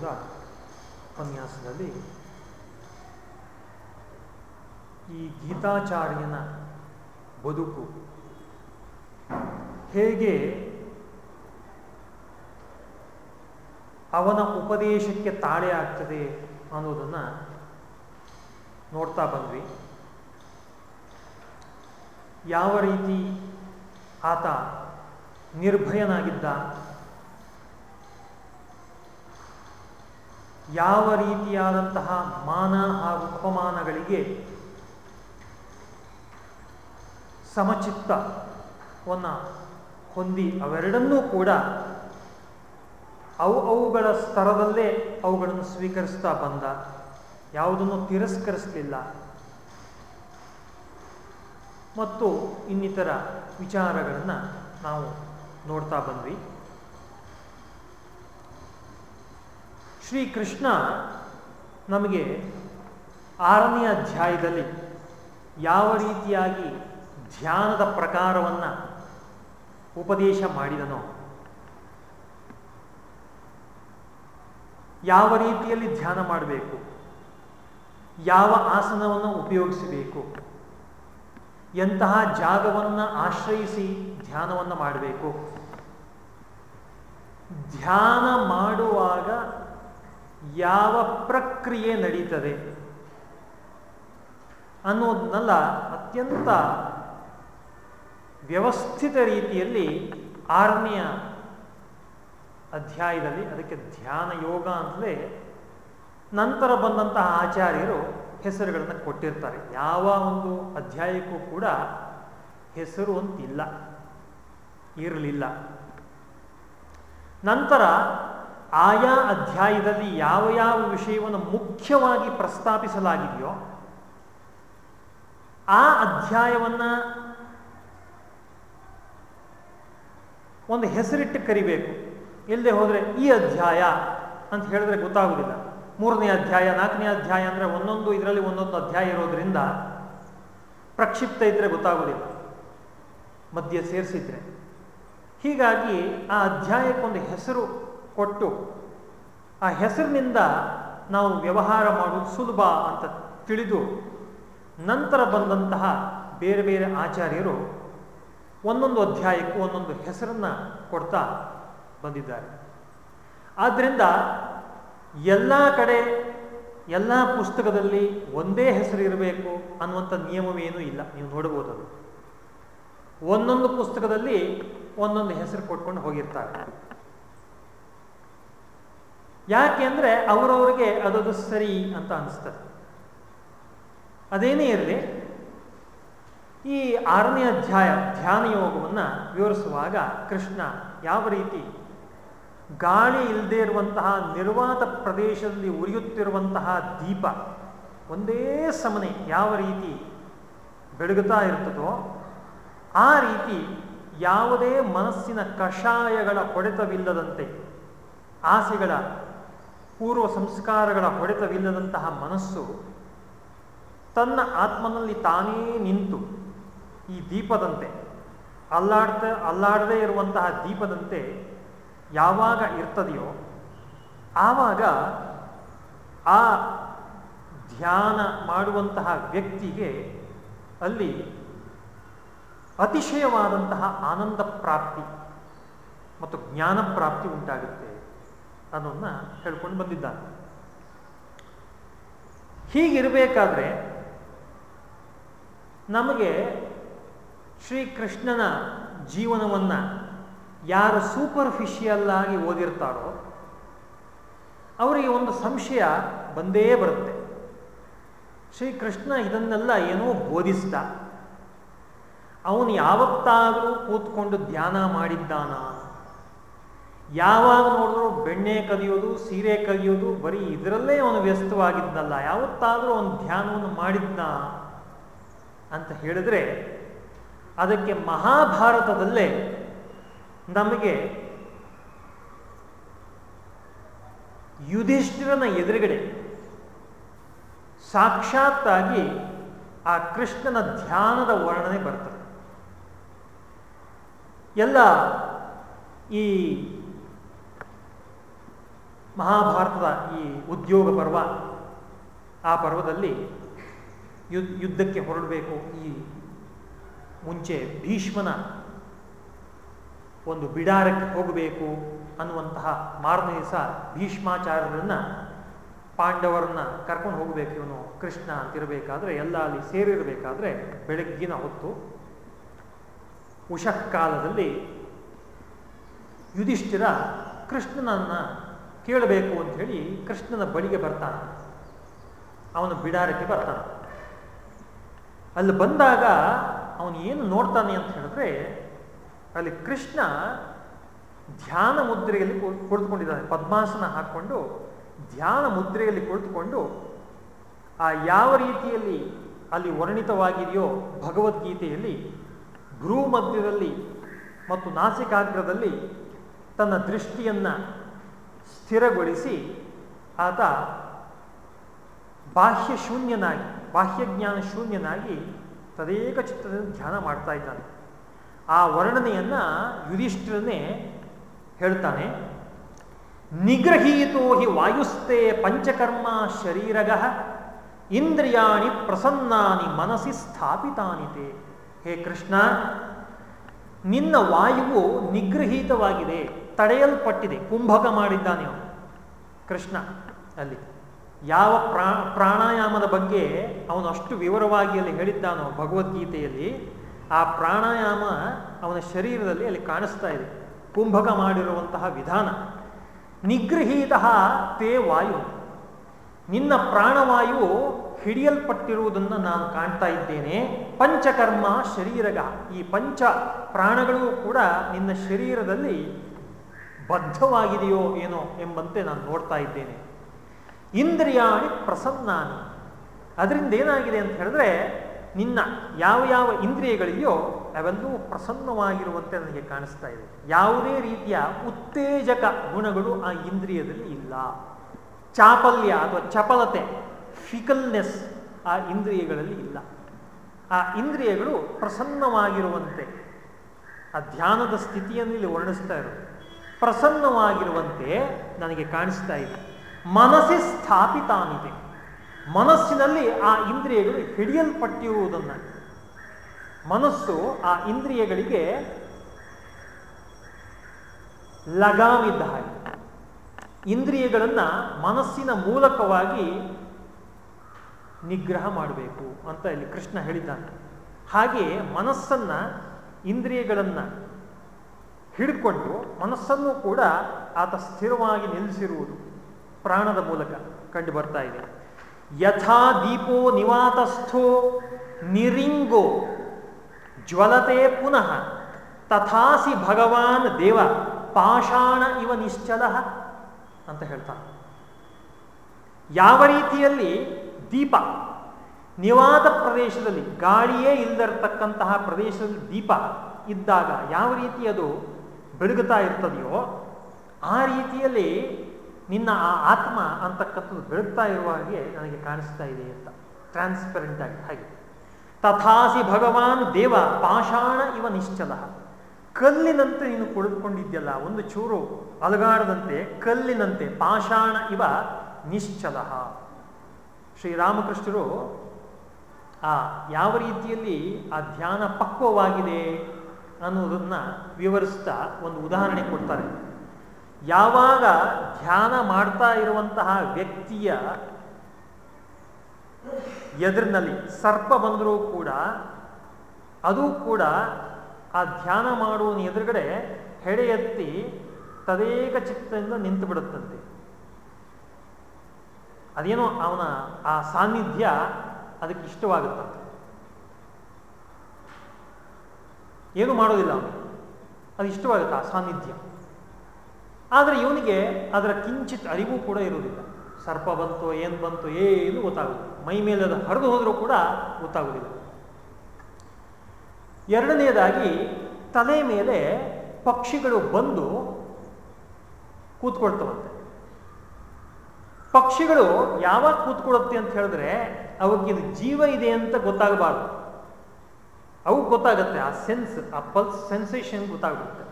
ಶ್ಲೋಕದಿಂದ ಉಪನ್ಯಾಸದಲ್ಲಿ ಈ ಗೀತಾಚಾರ್ಯನ ಬದುಕು ಹೇಗೆ ಅವನ ಉಪದೇಶಕ್ಕೆ ತಾಳೆ ಆಗ್ತದೆ ಅನ್ನೋದನ್ನು ನೋಡ್ತಾ ಬಂದ್ವಿ. ಯಾವ ರೀತಿ ಆತ ನಿರ್ಭಯನಾಗಿದ್ದ? ಯಾವ ರೀತಿಯಾದಂತಹ ಮಾನ ಹಾಗೂ ಅಪಮಾನಗಳಿಗೆ ಸಮಚಿತ್ತವನ್ನು ಹೊಂದಿ ಅವೆರಡನ್ನೂ ಕೂಡ ಅವು ಅವುಗಳ ಸ್ತರದಲ್ಲೇ ಅವುಗಳನ್ನು ಸ್ವೀಕರಿಸ್ತಾ ಬಂದ. ಯಾವುದನ್ನು ತಿರಸ್ಕರಿಸಲಿಲ್ಲ. ಮತ್ತು ಇನ್ನಿತರ ವಿಚಾರಗಳನ್ನು ನಾವು ನೋಡ್ತಾ ಬಂದ್ವಿ. ಶ್ರೀಕೃಷ್ಣ ನಮಗೆ ಆರನೆಯ ಅಧ್ಯಾಯದಲ್ಲಿ ಯಾವ ರೀತಿಯಾಗಿ ಧ್ಯಾನದ ಪ್ರಕಾರವನ್ನು ಉಪದೇಶ ಮಾಡಿದನೋ, ಯಾವ ರೀತಿಯಲ್ಲಿ ಧ್ಯಾನ ಮಾಡಬೇಕು, ಯಾವ ಆಸನವನ್ನು ಉಪಯೋಗಿಸಬೇಕು, ಎಂತಹ ಜಾಗವನ್ನು ಆಶ್ರಯಿಸಿ ಧ್ಯಾನವನ್ನು ಮಾಡಬೇಕು. ಧ್ಯಾನ ಮಾಡುವಾಗ ಯಾವ ಪ್ರಕ್ರಿಯೆ ನಡೀತದೆ ಅನ್ನೋದನ್ನೆಲ್ಲ ಅತ್ಯಂತ ವ್ಯವಸ್ಥಿತ ರೀತಿಯಲ್ಲಿ ಆರನೆಯ ಅಧ್ಯಾಯದಲ್ಲಿ, ಅದಕ್ಕೆ ಧ್ಯಾನ ಯೋಗ ಅಂತಲೇ ನಂತರ ಬಂದಂತಹ ಆಚಾರ್ಯರು ಹೆಸರುಗಳನ್ನು ಕೊಟ್ಟಿರ್ತಾರೆ. ಯಾವ ಒಂದು ಅಧ್ಯಾಯಕ್ಕೂ ಕೂಡ ಹೆಸರು ಅಂತಿಲ್ಲ, ಇರಲಿಲ್ಲ. ನಂತರ ಆಯಾ ಅಧ್ಯಾಯದಲ್ಲಿ ಯಾವ ಯಾವ ವಿಷಯವನ್ನು ಮುಖ್ಯವಾಗಿ ಪ್ರಸ್ತಾಪಿಸಲಾಗಿದೆಯೋ ಆ ಅಧ್ಯಾಯವನ್ನು ಒಂದು ಹೆಸರಿಟ್ಟು ಕರಿಬೇಕು. ಇಲ್ಲದೆ ಹೋದರೆ ಈ ಅಧ್ಯಾಯ ಅಂತ ಹೇಳಿದ್ರೆ ಗೊತ್ತಾಗುವುದಿಲ್ಲ. ಮೂರನೇ ಅಧ್ಯಾಯ, ನಾಲ್ಕನೇ ಅಧ್ಯಾಯ ಅಂದರೆ ಒಂದೊಂದು ಇದರಲ್ಲಿ ಒಂದೊಂದು ಅಧ್ಯಾಯ ಇರೋದ್ರಿಂದ ಪ್ರಕ್ಷಿಪ್ತ ಇದ್ದರೆ ಗೊತ್ತಾಗುವುದಿಲ್ಲ. ಮಧ್ಯೆ ಸೇರಿಸಿದ್ರೆ. ಹೀಗಾಗಿ ಆ ಅಧ್ಯಾಯಕ್ಕೊಂದು ಹೆಸರು ಕೊಟ್ಟು ಆ ಹೆಸರಿನಿಂದ ನಾವು ವ್ಯವಹಾರ ಮಾಡುವುದು ಸುಲಭ ಅಂತ ತಿಳಿದು ನಂತರ ಬಂದಂತಹ ಬೇರೆ ಬೇರೆ ಆಚಾರ್ಯರು ಒಂದೊಂದು ಅಧ್ಯಾಯಕ್ಕೂ ಒಂದೊಂದು ಹೆಸರನ್ನು ಕೊಡ್ತಾ ಬಂದಿದ್ದಾರೆ. ಆದ್ದರಿಂದ ಎಲ್ಲ ಕಡೆ ಎಲ್ಲ ಪುಸ್ತಕದಲ್ಲಿ ಒಂದೇ ಹೆಸರು ಇರಬೇಕು ಅನ್ನುವಂಥ ನಿಯಮವೇನೂ ಇಲ್ಲ. ನೀವು ನೋಡಬಹುದು ಒಂದೊಂದು ಪುಸ್ತಕದಲ್ಲಿ ಒಂದೊಂದು ಹೆಸರು ಕೊಟ್ಕೊಂಡು ಹೋಗಿರ್ತಾರೆ. ಯಾಕೆ ಅಂದರೆ ಅವರವರಿಗೆ ಅದದು ಸರಿ ಅಂತ ಅನಿಸ್ತದೆ. ಅದೇನೇ ಇರಲಿ, ಈ ಆರನೇ ಅಧ್ಯಾಯ ಧ್ಯಾನ ಯೋಗವನ್ನು ವಿವರಿಸುವಾಗ ಕೃಷ್ಣ ಯಾವ ರೀತಿ ಗಾಳಿ ಇಲ್ಲದೆ ಇರುವಂತಹ ನಿರ್ವಾತ ಪ್ರದೇಶದಲ್ಲಿ ಉರಿಯುತ್ತಿರುವಂತಹ ದೀಪ ಒಂದೇ ಸಮನೆ ಯಾವ ರೀತಿ ಬೆಳಗುತ್ತಾ ಇರ್ತದೋ ಆ ರೀತಿ ಯಾವುದೇ ಮನಸ್ಸಿನ ಕಷಾಯಗಳ ಹೊಡೆತವಿಲ್ಲದಂತೆ ಆಸೆಗಳ ಪೂರ್ವ ಸಂಸ್ಕಾರಗಳ ಹೊಡೆತವಿಲ್ಲದಂತಹ ಮನಸ್ಸು ತನ್ನ ಆತ್ಮನಲ್ಲಿ ತಾನೇ ನಿಂತು ಈ ದೀಪದಂತೆ ಅಲ್ಲಾಡ್ತ, ಅಲ್ಲಾಡದೇ ಇರುವಂತಹ ದೀಪದಂತೆ ಯಾವಾಗ ಇರ್ತದೆಯೋ ಆವಾಗ ಆ ಧ್ಯಾನ ಮಾಡುವಂತಹ ವ್ಯಕ್ತಿಗೆ ಅಲ್ಲಿ ಅತಿಶಯವಾದಂತಹ ಆನಂದ ಪ್ರಾಪ್ತಿ ಮತ್ತು ಜ್ಞಾನ ಪ್ರಾಪ್ತಿ ಉಂಟಾಗುತ್ತೆ. ಅನ್ನೋದನ್ನ ಹೇಳ್ಕೊಂಡು ಬಂದಿದ್ದಾನೆ. ಹೀಗಿರಬೇಕಾದ್ರೆ ನಮಗೆ ಶ್ರೀಕೃಷ್ಣನ ಜೀವನವನ್ನು ಯಾರು ಸೂಪರ್ಫಿಷಿಯಲ್ ಆಗಿ ಓದಿರ್ತಾರೋ ಅವರಿಗೆ ಒಂದು ಸಂಶಯ ಬಂದೇ ಬರುತ್ತೆ. ಶ್ರೀಕೃಷ್ಣ ಇದನ್ನೆಲ್ಲ ಏನೋ ಬೋಧಿಸ್ದ. ಅವನು ಯಾವತ್ತಾದರೂ ಕೂತ್ಕೊಂಡು ಧ್ಯಾನ ಮಾಡಿದ್ದಾನ? ಯಾವಾಗ ನೋಡಿದ್ರು ಬೆಣ್ಣೆ ಕದಿಯೋದು, ಸೀರೆ ಕದಿಯೋದು, ಬರೀ ಇದರಲ್ಲೇ ಅವನು ವ್ಯಸ್ತವಾಗಿದ್ದಲ್ಲ ಯಾವತ್ತಾದರೂ ಅವನು ಧ್ಯಾನವನ್ನು ಮಾಡಿದ್ನ ಅಂತ ಹೇಳಿದ್ರೆ ಅದಕ್ಕೆ ಮಹಾಭಾರತದಲ್ಲೇ ನಮಗೆ ಯುಧಿಷ್ಠಿರನ ಎದುರುಗಡೆ ಸಾಕ್ಷಾತ್ತಾಗಿ ಆ ಕೃಷ್ಣನ ಧ್ಯಾನದ ವರ್ಣನೆ ಬರ್ತದೆ. ಎಲ್ಲ ಈ ಮಹಾಭಾರತದ ಈ ಉದ್ಯೋಗ ಪರ್ವ, ಆ ಪರ್ವದಲ್ಲಿ ಯುದ್ಧ ಯುದ್ಧಕ್ಕೆ ಹೊರಡಬೇಕು ಈ ಮುಂಚೆ ಭೀಷ್ಮನ ಒಂದು ಬಿಡಾರಕ್ಕೆ ಹೋಗಬೇಕು ಅನ್ನುವಂತಹ ಮಾರನೇ ದಿವಸ ಭೀಷ್ಮಾಚಾರ್ಯರನ್ನ, ಪಾಂಡವರನ್ನ ಕರ್ಕೊಂಡು ಹೋಗಬೇಕು ಇವನು ಕೃಷ್ಣ ಅಂತಿರಬೇಕಾದ್ರೆ ಎಲ್ಲ ಅಲ್ಲಿ ಸೇರಿರಬೇಕಾದ್ರೆ ಬೆಳಗ್ಗಿನ ಹೊತ್ತು ಉಷಃಕಾಲದಲ್ಲಿ ಯುಧಿಷ್ಠಿರ ಕೃಷ್ಣನನ್ನ ಕೇಳಬೇಕು ಅಂತ ಹೇಳಿ ಕೃಷ್ಣನ ಬಳಿಗೆ ಬರ್ತಾನೆ. ಅವನು ಬಿಡಾರಕ್ಕೆ ಬರ್ತಾನೆ. ಅಲ್ಲಿ ಬಂದಾಗ ಅವನು ಏನು ನೋಡ್ತಾನೆ ಅಂತ ಹೇಳಿದ್ರೆ ಅಲ್ಲಿ ಕೃಷ್ಣ ಧ್ಯಾನ ಮುದ್ರೆಯಲ್ಲಿ ಕುಳಿತುಕೊಂಡಿದ್ದಾನೆ. ಪದ್ಮಾಸನ ಹಾಕ್ಕೊಂಡು ಧ್ಯಾನ ಮುದ್ರೆಯಲ್ಲಿ ಕುಳಿತುಕೊಂಡು ಆ ಯಾವ ರೀತಿಯಲ್ಲಿ ಅಲ್ಲಿ ವರ್ಣಿತವಾಗಿದೆಯೋ ಭಗವದ್ಗೀತೆಯಲ್ಲಿ ಭ್ರೂ ಮಧ್ಯದಲ್ಲಿ ಮತ್ತು ನಾಸಿಕಾಗ್ರದಲ್ಲಿ ತನ್ನ ದೃಷ್ಟಿಯನ್ನ ಸ್ಥಿರಗೊಳಿಸಿ ಆತ ಬಾಹ್ಯ ಶೂನ್ಯನಾಗಿ ಬಾಹ್ಯಜ್ಞಾನ ಶೂನ್ಯನಾಗಿ ತದೇಕ ಚಿತ್ತದಿಂದ ಧ್ಯಾನ ಮಾಡ್ತಾ ಇದ್ದಾನೆ. ಆ ವರ್ಣನೆಯನ್ನ ಯುಧಿಷ್ಠಿರನೇ ಹೇಳ್ತಾನೆ ನಿಗ್ರಹೀತೋ ಹಿ ವಾಯುಸ್ತೆ ಪಂಚಕರ್ಮ ಶರೀರಗ, ಇಂದ್ರಿಯಾಣಿ ಪ್ರಸನ್ನಾನಿ ಮನಸ್ಸಿ ಸ್ಥಾಪಿತಾನಿತೆ ಹೇ ಕೃಷ್ಣ, ನಿನ್ನ ವಾಯುವು ನಿಗ್ರಹೀತವಾಗಿದೆ. ತಡೆಯಲ್ಪಟ್ಟಿದೆ, ಕುಂಭಕ ಮಾಡಿದ್ದಾನೆ ಅವನು, ಕೃಷ್ಣ ಅಲ್ಲಿ. ಯಾವ ಪ್ರಾ, ಪ್ರಾಣಾಯಾಮದ ಬಗ್ಗೆ ಅವನು ಅಷ್ಟು ವಿವರವಾಗಿ ಅಲ್ಲಿ ಹೇಳಿದ್ದಾನೋ ಭಗವದ್ಗೀತೆಯಲ್ಲಿ, ಆ ಪ್ರಾಣಾಯಾಮ ಅವನ ಶರೀರದಲ್ಲಿ ಅಲ್ಲಿ ಕಾಣಿಸ್ತಾ ಇದೆ, ಕುಂಭಕ ಮಾಡಿರುವಂತಹ ವಿಧಾನ. ನಿಗೃಹೀತ ತೇ ವಾಯು. ನಿನ್ನ ಪ್ರಾಣವಾಯು ಹಿಡಿಯಲ್ಪಟ್ಟಿರುವುದನ್ನು ನಾನು ಕಾಣ್ತಾ ಇದ್ದೇನೆ. ಪಂಚಕರ್ಮ ಶರೀರಗ. ಈ ಪಂಚ ಪ್ರಾಣಗಳು ಕೂಡ ನಿನ್ನ ಶರೀರದಲ್ಲಿ ಬದ್ಧವಾಗಿದೆಯೋ ಏನೋ ಎಂಬಂತೆ ನಾನು ನೋಡ್ತಾ ಇದ್ದೇನೆ. ಇಂದ್ರಿಯಾಣಿ ಪ್ರಸನ್ನಾನಿ. ಅದರಿಂದ ಏನಾಗಿದೆ ಅಂತ ಹೇಳಿದ್ರೆ, ನಿನ್ನ ಯಾವ ಯಾವ ಇಂದ್ರಿಯಗಳಿದೆಯೋ ಅವೆಲ್ಲವೂ ಪ್ರಸನ್ನವಾಗಿರುವಂತೆ ನನಗೆ ಕಾಣಿಸ್ತಾ ಇದೆ. ಯಾವುದೇ ರೀತಿಯ ಉತ್ತೇಜಕ ಗುಣಗಳು ಆ ಇಂದ್ರಿಯದಲ್ಲಿ ಇಲ್ಲ. ಚಾಪಲ್ಯ ಅಥವಾ ಚಪಲತೆ, ಫಿಕಲ್ನೆಸ್ ಆ ಇಂದ್ರಿಯಗಳಲ್ಲಿ ಇಲ್ಲ. ಆ ಇಂದ್ರಿಯಗಳು ಪ್ರಸನ್ನವಾಗಿರುವಂತೆ. ಆ ಧ್ಯಾನದ ಸ್ಥಿತಿಯನ್ನು ಇಲ್ಲಿ ವರ್ಣಿಸ್ತಾ ಇರೋದು. ಪ್ರಸನ್ನವಾಗಿರುವಂತೆ ನನಗೆ ಕಾಣಿಸ್ತಾ ಇದೆ. ಮನಸ್ಸಿ ಸ್ಥಾಪಿತಾನಿದೆ. ಮನಸ್ಸಿನಲ್ಲಿ ಆ ಇಂದ್ರಿಯಗಳು ಹಿಡಿಯಲ್ಪಟ್ಟಿರುವುದನ್ನು ಮನಸ್ಸು ಆ ಇಂದ್ರಿಯಗಳಿಗೆ ಲಗಾಮಿದ್ದ ಹಾಗೆ. ಇಂದ್ರಿಯಗಳನ್ನು ಮನಸ್ಸಿನ ಮೂಲಕವಾಗಿ ನಿಗ್ರಹ ಮಾಡಬೇಕು ಅಂತ ಇಲ್ಲಿ ಕೃಷ್ಣ ಹೇಳಿದ್ದಾನೆ. ಹಾಗೆ ಮನಸ್ಸನ್ನ ಇಂದ್ರಿಯಗಳನ್ನು ಹಿಡ್ಕೊಂಡು ಮನಸ್ಸನ್ನು ಕೂಡ ಆತ ಸ್ಥಿರವಾಗಿ ನಿಲ್ಲಿಸಿರುವುದು ಪ್ರಾಣದ ಮೂಲಕ ಕಂಡು ಬರ್ತಾ ಇದೆ. ಯಥಾ ದೀಪೋ ನಿವಾತಸ್ಥೋ ನಿರಿಂಗೋ ಜ್ವಲತೆ ಪುನಃ ತಥಾಸಿ ಭಗವಾನ್ ದೇವ ಪಾಷಾಣ ಇವ ನಿಶ್ಚಲ ಅಂತ ಹೇಳ್ತಾನೆ ಯಾವ ರೀತಿಯಲ್ಲಿ ದೀಪ ನಿವಾದ ಪ್ರದೇಶದಲ್ಲಿ ಗಾಳಿಯೇ ಇಲ್ಲದಿರತಕ್ಕಂತಹ ಪ್ರದೇಶದಲ್ಲಿ ದೀಪ ಇದ್ದಾಗ ಯಾವ ರೀತಿ ಅದು ಬೆಳಗುತ್ತಾ ಇರ್ತದೆಯೋ, ಆ ರೀತಿಯಲ್ಲಿ ನಿನ್ನ ಆ ಆತ್ಮ ಅಂತಕ್ಕಂಥದ್ದು ಬೆಳಗ್ತಾ ಇರುವ ಹಾಗೆ ನನಗೆ ಕಾಣಿಸ್ತಾ ಇದೆ ಅಂತ. ಟ್ರಾನ್ಸ್ಪರೆಂಟ್ ಆಗಿ, ಹಾಗೆ. ತಥಾಸಿ ಭಗವಾನ್ ದೇವ ಪಾಷಾಣ ಇವ ನಿಶ್ಚಲ. ಕಲ್ಲಿನಂತೆ ನೀನು ಕುಳಿತುಕೊಂಡಿದ್ಯಲ್ಲ, ಒಂದು ಚೂರು ಅಲಗಾಡದಂತೆ, ಕಲ್ಲಿನಂತೆ ಪಾಷಾಣ ಇವ ನಿಶ್ಚಲ. ಶ್ರೀರಾಮಕೃಷ್ಣರು ಆ ಯಾವ ರೀತಿಯಲ್ಲಿ ಆ ಧ್ಯಾನ ಪಕ್ವವಾಗಿದೆ? ಅನ್ನೋದನ್ನ ವಿವರಿಸ್ತಾ ಒಂದು ಉದಾಹರಣೆ ಕೊಡ್ತಾರೆ. ಯಾವಾಗ ಧ್ಯಾನ ಮಾಡ್ತಾ ಇರುವಂತಹ ವ್ಯಕ್ತಿಯ ಎದುರಿನಲ್ಲಿ ಸರ್ಪ ಬಂದರೂ ಕೂಡ, ಅದು ಕೂಡ ಆ ಧ್ಯಾನ ಮಾಡುವನ ಎದುರುಗಡೆ ಹೆಡೆ ಎತ್ತಿ ತದೇಕ ಚಿತ್ತದಿಂದ ನಿಂತು ಬಿಡುತ್ತಂತೆ ಅದೇನೋ ಅವನ ಆ ಸಾನ್ನಿಧ್ಯ ಅದಕ್ಕೆ ಇಷ್ಟವಾಗುತ್ತಂತೆ. ಏನು ಮಾಡೋದಿಲ್ಲ ಅವನು. ಅದು ಇಷ್ಟವಾಗುತ್ತೆ? ಆ ಸಾನ್ನಿಧ್ಯ. ಆದರೆ ಇವನಿಗೆ ಅದರ ಕಿಂಚಿತ್ ಅರಿವು ಕೂಡ ಇರುವುದಿಲ್ಲ. ಸರ್ಪ ಬಂತು ಏನು ಬಂತು, ಏನು ಗೊತ್ತಾಗುತ್ತೆ ಮೈ ಮೇಲೆ ಅದು ಹರಿದು ಹೋದರೂ ಕೂಡ ಗೊತ್ತಾಗುವುದಿಲ್ಲ ಎರಡನೆಯದಾಗಿ ತಲೆ ಮೇಲೆ ಪಕ್ಷಿಗಳು ಬಂದು ಕೂತ್ಕೊಳ್ತವಂತೆ. ಪಕ್ಷಿಗಳು ಯಾವಾಗ ಕೂತ್ಕೊಳ್ಳುತ್ತೆ ಅಂತ ಹೇಳಿದ್ರೆ ಅವಕ್ಕಿದು ಜೀವ ಇದೆ ಅಂತ ಗೊತ್ತಾಗಬಾರ್ದು. ಅವು ಗೊತ್ತಾಗುತ್ತೆ, ಆ ಸೆನ್ಸ್ ಆ ಪಲ್ಸ್ ಸೆನ್ಸೇಷನ್ ಗೊತ್ತಾಗುತ್ತೆ.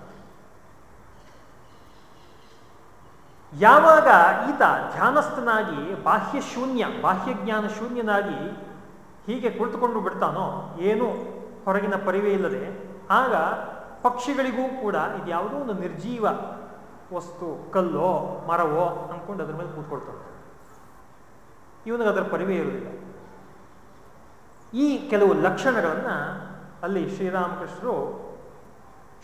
ಯಾವಾಗ ಈತ ಧ್ಯಾನಸ್ಥನಾಗಿ, ಬಾಹ್ಯ ಶೂನ್ಯ, ಬಾಹ್ಯ ಜ್ಞಾನ ಶೂನ್ಯನಾಗಿ ಹೀಗೆ ಕುಳಿತುಕೊಂಡು ಬಿಡ್ತಾನೋ, ಏನು ಹೊರಗಿನ ಪರಿವೇ ಇಲ್ಲದೆ, ಆಗ ಪಕ್ಷಿಗಳಿಗೂ ಕೂಡ ಇದು ಯಾವುದೋ ಒಂದು ನಿರ್ಜೀವ ವಸ್ತು, ಕಲ್ಲೋ, ಮರವೋ ಅಂದ್ಕೊಂಡು ಅದ್ರ ಮೇಲೆ ಕೂತ್ಕೊಳ್ತಾನೆ. ಇವನಿಗೆ ಅದರ ಪರಿವೇ ಇರುವುದಿಲ್ಲ. ಈ ಕೆಲವು ಲಕ್ಷಣಗಳನ್ನು ಅಲ್ಲಿ ಶ್ರೀರಾಮಕೃಷ್ಣರು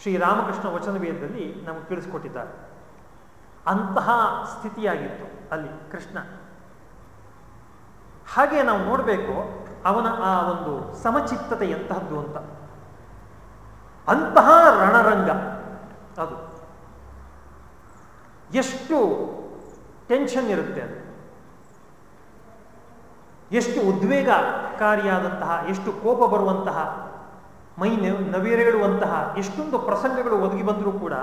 ಶ್ರೀರಾಮಕೃಷ್ಣ ವಚನ ವೇದದಲ್ಲಿ ನಮಗೆ ತಿಳಿಸ್ಕೊಟ್ಟಿದ್ದಾರೆ. ಅಂತಹ ಸ್ಥಿತಿಯಾಗಿತ್ತು ಅಲ್ಲಿ ಕೃಷ್ಣ. ಹಾಗೆ ನಾವು ನೋಡಬೇಕು ಅವನ ಆ ಒಂದು ಸಮಚಿತ್ತತೆ ಎಂತಹದ್ದು ಅಂತ. ಅಂತಹ ರಣರಂಗ ಅದು. ಎಷ್ಟು ಟೆನ್ಷನ್ ಇರುತ್ತೆ ಅದು ಎಷ್ಟು ಉದ್ವೇಗಕಾರಿಯಾದಂತಹ, ಎಷ್ಟು ಕೋಪ ಬರುವಂತಹ ಮೈ ನವಿರೇಳುವಂತಹ ಎಷ್ಟೊಂದು ಪ್ರಸಂಗಗಳು ಒದಗಿ ಬಂದರೂ ಕೂಡ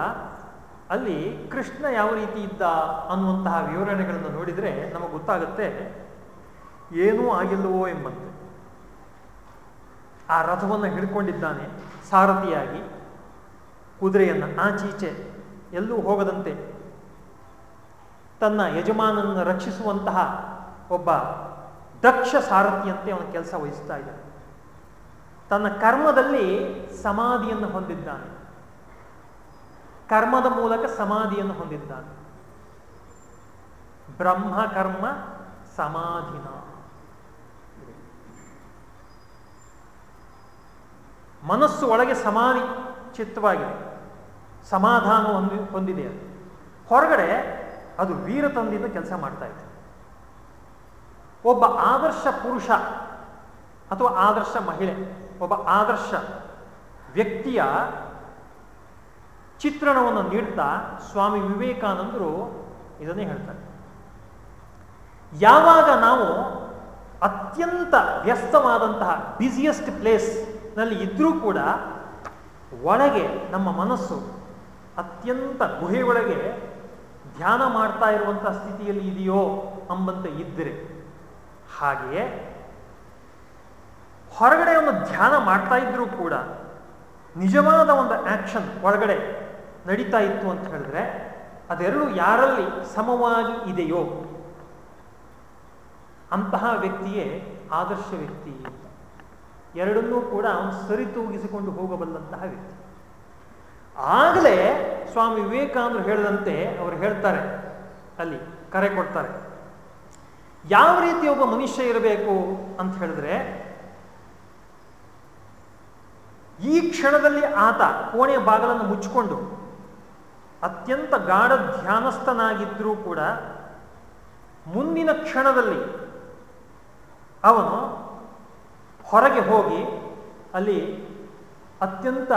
ಅಲ್ಲಿ ಕೃಷ್ಣ ಯಾವ ರೀತಿ ಇದ್ದ ಅನ್ನುವಂತಹ ವಿವರಣೆಗಳನ್ನು ನೋಡಿದರೆ ನಮಗೆ ಗೊತ್ತಾಗುತ್ತೆ, ಏನೂ ಆಗಿಲ್ಲವೋ ಎಂಬಂತೆ. ಆ ರಥವನ್ನು ಹಿಡ್ಕೊಂಡಿದ್ದಾನೆ ಸಾರಥಿಯಾಗಿ, ಕುದುರೆಯನ್ನು ಆಚೀಚೆ ಎಲ್ಲೂ ಹೋಗದಂತೆ. ತನ್ನ ಯಜಮಾನನ್ನು ರಕ್ಷಿಸುವಂತಹ ಒಬ್ಬ ದಕ್ಷ ಸಾರಥಿಯಂತೆ ಅವನ ಕೆಲಸ ವಹಿಸ್ತಾ ಇದ್ದಾನೆ. ತನ್ನ ಕರ್ಮದಲ್ಲಿ ಸಮಾಧಿಯನ್ನು ಹೊಂದಿದ್ದಾನೆ. ಕರ್ಮದ ಮೂಲಕ ಸಮಾಧಿಯನ್ನು ಹೊಂದಿದ್ದಾನೆ. ಬ್ರಹ್ಮ, ಕರ್ಮ, ಸಮಾಧಿನ. ಮನಸ್ಸು ಒಳಗೆ ಸಮಾಧಿ ಚಿತ್ತವಾಗಿದೆ. ಸಮಾಧಾನ ಹೊಂದಿ, ಹೊಂದಿದೆ ಅದು. ಹೊರಗಡೆ ಅದು ವೀರತಂದಿಂದ ಕೆಲಸ ಮಾಡ್ತಾ ಇದೆ ಒಬ್ಬ ಆದರ್ಶ ಪುರುಷ ಅಥವಾ ಆದರ್ಶ ಮಹಿಳೆ ಒಬ್ಬ ಆದರ್ಶ ವ್ಯಕ್ತಿಯ ಚಿತ್ರಣವನ್ನು ನೀಡ್ತಾ ಸ್ವಾಮಿ ವಿವೇಕಾನಂದರು ಇದನ್ನೇ ಹೇಳ್ತಾರೆ. ಯಾವಾಗ ನಾವು ಅತ್ಯಂತ ವ್ಯಸ್ತವಾದಂತಹ ಬ್ಯುಸಿಯೆಸ್ಟ್ ಪ್ಲೇಸ್ನಲ್ಲಿ ಇದ್ರೂ ಕೂಡ ಒಳಗೆ ನಮ್ಮ ಮನಸ್ಸು ಅತ್ಯಂತ ಗುಹೆಯೊಳಗೆ ಧ್ಯಾನ ಮಾಡ್ತಾ ಇರುವಂತಹ ಸ್ಥಿತಿಯಲ್ಲಿ ಇದೆಯೋ ಅಂಬಂತೆ ಇದ್ದರೆ. ಹಾಗೆಯೇ ಹೊರಗಡೆ ಒಂದು ಧ್ಯಾನ ಮಾಡ್ತಾ ಇದ್ರೂ ಕೂಡ ನಿಜವಾದ ಒಂದು ಆಕ್ಷನ್ ಒಳಗಡೆ ನಡೀತಾ ಇತ್ತು ಅಂತ ಹೇಳಿದ್ರೆ ಅದೆರಡು ಯಾರಲ್ಲಿ ಸಮವಾಗಿ ಇದೆಯೋ ಅಂತಹ ವ್ಯಕ್ತಿಯೇ ಆದರ್ಶ ವ್ಯಕ್ತಿ ಎರಡನ್ನೂ ಕೂಡ ಅವನು ಸರಿತೂಗಿಸಿಕೊಂಡು ಹೋಗಬಲ್ಲಂತಹ ವ್ಯಕ್ತಿ. ಆಗಲೇ ಸ್ವಾಮಿ ವಿವೇಕಾನಂದರು ಹೇಳಿದಂತೆ ಅವರು ಹೇಳ್ತಾರೆ, ಅಲ್ಲಿ ಕರೆ ಕೊಡ್ತಾರೆ. ಯಾವ ರೀತಿ ಒಬ್ಬ ಮನುಷ್ಯ ಇರಬೇಕು ಅಂತ ಹೇಳಿದ್ರೆ ಈ ಕ್ಷಣದಲ್ಲಿ ಆತ ಕೋಣೆಯ ಬಾಗಲನ್ನು ಮುಚ್ಚಿಕೊಂಡು ಅತ್ಯಂತ ಗಾಢ ಧ್ಯಾನಸ್ಥನಾಗಿದ್ದರೂ ಕೂಡ ಮುಂದಿನ ಕ್ಷಣದಲ್ಲಿ ಅವನು ಹೊರಗೆ ಹೋಗಿ ಅಲ್ಲಿ ಅತ್ಯಂತ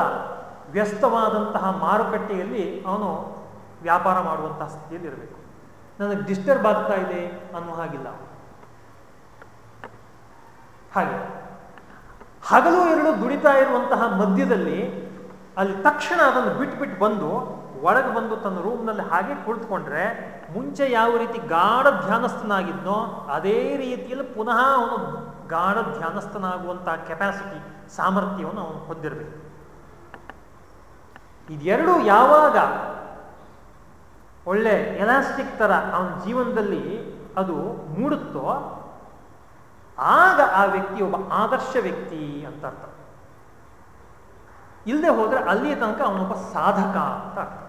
ವ್ಯಸ್ತವಾದಂತಹ ಮಾರುಕಟ್ಟೆಯಲ್ಲಿ ಅವನು ವ್ಯಾಪಾರ ಮಾಡುವಂತಹ ಸ್ಥಿತಿಯಲ್ಲಿ ಇರಬೇಕು ನನಗೆ ಡಿಸ್ಟರ್ಬ್ ಆಗ್ತಾ ಇದೆ ಅನ್ನೋ ಹಾಗಿಲ್ಲ. ಹಾಗೆ. ಹಗಲು ಎರಡು ದುಡಿತಾ ಇರುವಂತಹ ಮಧ್ಯದಲ್ಲಿ ಅಲ್ಲಿ ತಕ್ಷಣ ಅದನ್ನು ಬಿಟ್ಟು ಬಿಟ್ಟು ಬಂದು ಒಳಗೆ ಬಂದು ತನ್ನ ರೂಮ್ನಲ್ಲಿ ಹಾಗೆ ಕುಳಿತುಕೊಂಡ್ರೆ ಮುಂಚೆ ಯಾವ ರೀತಿ ಗಾಢ ಧ್ಯಾನಸ್ಥನಾಗಿದ್ನೋ ಅದೇ ರೀತಿಯಲ್ಲಿ ಪುನಃ ಅವನು ಗಾಢ ಧ್ಯಾನಸ್ಥನಾಗುವಂತಹ ಕೆಪಾಸಿಟಿ ಸಾಮರ್ಥ್ಯವನ್ನು ಅವನು ಹೊಂದಿರಬೇಕು. ಇದೆರಡು ಯಾವಾಗ ಒಳ್ಳೆ ಎಲಾಸ್ಟಿಕ್ ತರ ಅವನ ಜೀವನದಲ್ಲಿ ಅದು ಮೂಡುತ್ತೋ ಆಗ ಆ ವ್ಯಕ್ತಿ ಒಬ್ಬ ಆದರ್ಶ ವ್ಯಕ್ತಿ ಅಂತ ಅರ್ಥ. ಇಲ್ಲದೆ ಹೋದ್ರೆ ಅಲ್ಲಿಯ ತನಕ ಅವನೊಬ್ಬ ಸಾಧಕ ಅಂತ ಅರ್ಥ.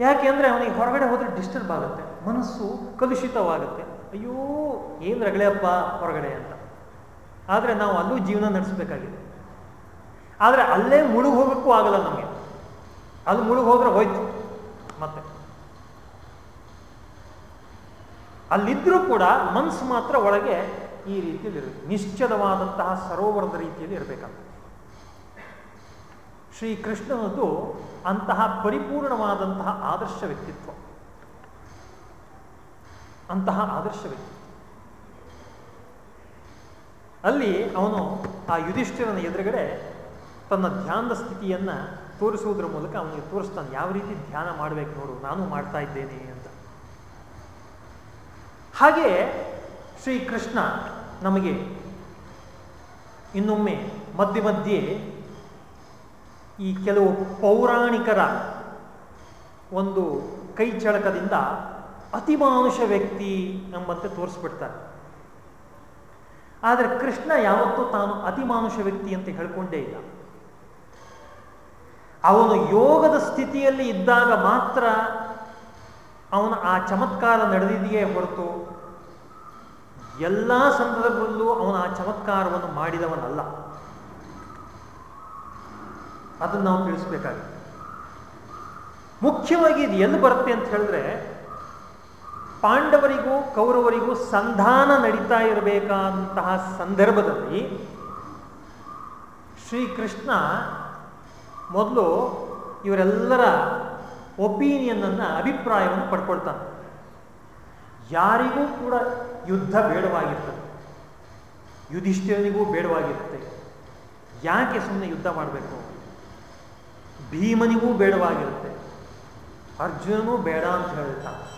ಯಾಕೆ ಅಂದರೆ ಅವನಿಗೆ ಹೊರಗಡೆ ಹೋದ್ರೆ ಡಿಸ್ಟರ್ಬ್ ಆಗುತ್ತೆ, ಮನಸ್ಸು ಕಲುಷಿತವಾಗುತ್ತೆ. ಅಯ್ಯೋ, ಏನ್ ರಗಳೆಯಪ್ಪ ಹೊರಗಡೆ ಅಂತ. ಆದ್ರೆ ನಾವು ಅಲ್ಲೂ ಜೀವನ ನಡೆಸಬೇಕಾಗಿದೆ. ಆದ್ರೆ ಅಲ್ಲೇ ಮುಳುಗು ಹೋಗಕ್ಕೂ ಆಗಲ್ಲ ನಮಗೆ. ಅಲ್ಲಿ ಮುಳುಗ್ ಹೋದ್ರೆ ಹೋಯ್ತು. ಮತ್ತೆ. ಅಲ್ಲಿದ್ರೂ ಕೂಡ ಮನಸ್ಸು ಮಾತ್ರ ಒಳಗೆ ಈ ರೀತಿಯಲ್ಲಿ ನಿಶ್ಚಲವಾದಂತಹ ಸರೋವರದ ರೀತಿಯಲ್ಲಿ ಇರಬೇಕಂತ. ಶ್ರೀಕೃಷ್ಣನದ್ದು ಅಂತಹ ಪರಿಪೂರ್ಣವಾದಂತಹ ಆದರ್ಶ ವ್ಯಕ್ತಿತ್ವ. ಅಂತಹ ಆದರ್ಶ ವ್ಯಕ್ತಿ ಅಲ್ಲಿ ಅವನು ಆ ಯುಧಿಷ್ಠಿರನ ಎದುರುಗಡೆ ತನ್ನ ಧ್ಯಾನದ ಸ್ಥಿತಿಯನ್ನ ತೋರಿಸುವುದರ ಮೂಲಕ ಅವನಿಗೆ ತೋರಿಸ್ತಾನೆ, ಯಾವ ರೀತಿ ಧ್ಯಾನ ಮಾಡಬೇಕು ನೋಡು, ನಾನು ಮಾಡ್ತಾ ಇದ್ದೇನೆ ಅಂತ ಶ್ರೀ ಶ್ರೀಕೃಷ್ಣ ನಮಗೆ ಇನ್ನೊಮ್ಮೆ ಮಧ್ಯೆ ಮಧ್ಯೆ ಈ ಕೆಲವು ಪೌರಾಣಿಕರ ಒಂದು ಕೈ ಚಳಕದಿಂದ ಅತಿಮಾನುಷ ವ್ಯಕ್ತಿ ಎಂಬಂತೆ ತೋರಿಸ್ಬಿಡ್ತಾರೆ. ಆದರೆ ಕೃಷ್ಣ ಯಾವತ್ತೂ ತಾನು ಅತಿಮಾನುಷ ವ್ಯಕ್ತಿ ಅಂತ ಹೇಳ್ಕೊಂಡೇ ಇಲ್ಲ. ಅವನು ಯೋಗದ ಸ್ಥಿತಿಯಲ್ಲಿ ಇದ್ದಾಗ ಮಾತ್ರ ಅವನ ಆ ಚಮತ್ಕಾರ ನಡೆದಿದೆಯೇ ಹೊರತು ಎಲ್ಲ ಸಂದರ್ಭದಲ್ಲೂ ಅವನ ಆ ಚಮತ್ಕಾರವನ್ನು ಮಾಡಿದವನಲ್ಲ. ಅದನ್ನು ನಾವು ತಿಳಿಸ್ಬೇಕಾಗಿದೆ. ಮುಖ್ಯವಾಗಿ ಇದು ಎಲ್ಲಿ ಬರುತ್ತೆ ಅಂತ ಹೇಳಿದ್ರೆ ಪಾಂಡವರಿಗೂ ಕೌರವರಿಗೂ ಸಂಧಾನ ನಡೀತಾ ಇರಬೇಕಾದಂತಹ ಸಂದರ್ಭದಲ್ಲಿ ಶ್ರೀಕೃಷ್ಣ ಮೊದಲು ಇವರೆಲ್ಲರ ಒಪಿನಿಯನ್ನನ್ನು, ಅಭಿಪ್ರಾಯವನ್ನು ಪಡ್ಕೊಳ್ತಾನೆ. ಯಾರಿಗೂ ಕೂಡ ಯುದ್ಧ ಬೇಡವಾಗಿರ್ತದೆ. ಯುಧಿಷ್ಠಿರನಿಗೂ ಬೇಡವಾಗಿರುತ್ತೆ. ಯಾಕೆ ಸುಮ್ಮನೆ ಯುದ್ಧ ಮಾಡಬೇಕು? ಭೀಮನಿಗೂ ಬೇಡವಾಗಿರುತ್ತೆ. ಅರ್ಜುನನೂ ಬೇಡ ಅಂತ ಹೇಳ್ತಾನೆ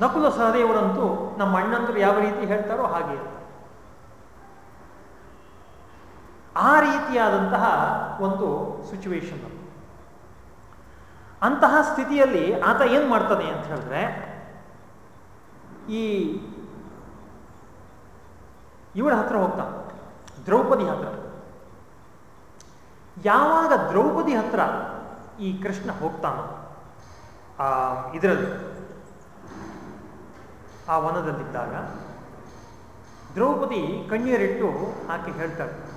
ನಕುಲ ಸಹದೇವರಂತೂ ನಮ್ಮ ಅಣ್ಣಂದ್ರು ಯಾವ ರೀತಿ ಹೇಳ್ತಾರೋ ಹಾಗೆ. ಆ ರೀತಿಯಾದಂತಹ ಒಂದು ಸಿಚುವೇಶನ್ ಅಂತಹ ಸ್ಥಿತಿಯಲ್ಲಿ ಆತ ಏನು ಮಾಡ್ತಾನೆ ಅಂತ ಹೇಳಿದ್ರೆ, ಈ ಇವಳ ಹತ್ರ ಹೋಗ್ತಾನೆ, ದ್ರೌಪದಿ ಹತ್ರ. ಯಾವಾಗ ದ್ರೌಪದಿ ಹತ್ರ ಈ ಕೃಷ್ಣ ಹೋಗ್ತಾನ, ಆ, ಇದರಲ್ಲಿ, ಆ ವನದಲ್ಲಿದ್ದಾಗ ದ್ರೌಪದಿ ಕಣ್ಣೀರಿಟ್ಟು ಆಕೆ ಹೇಳ್ತಾಳೆ,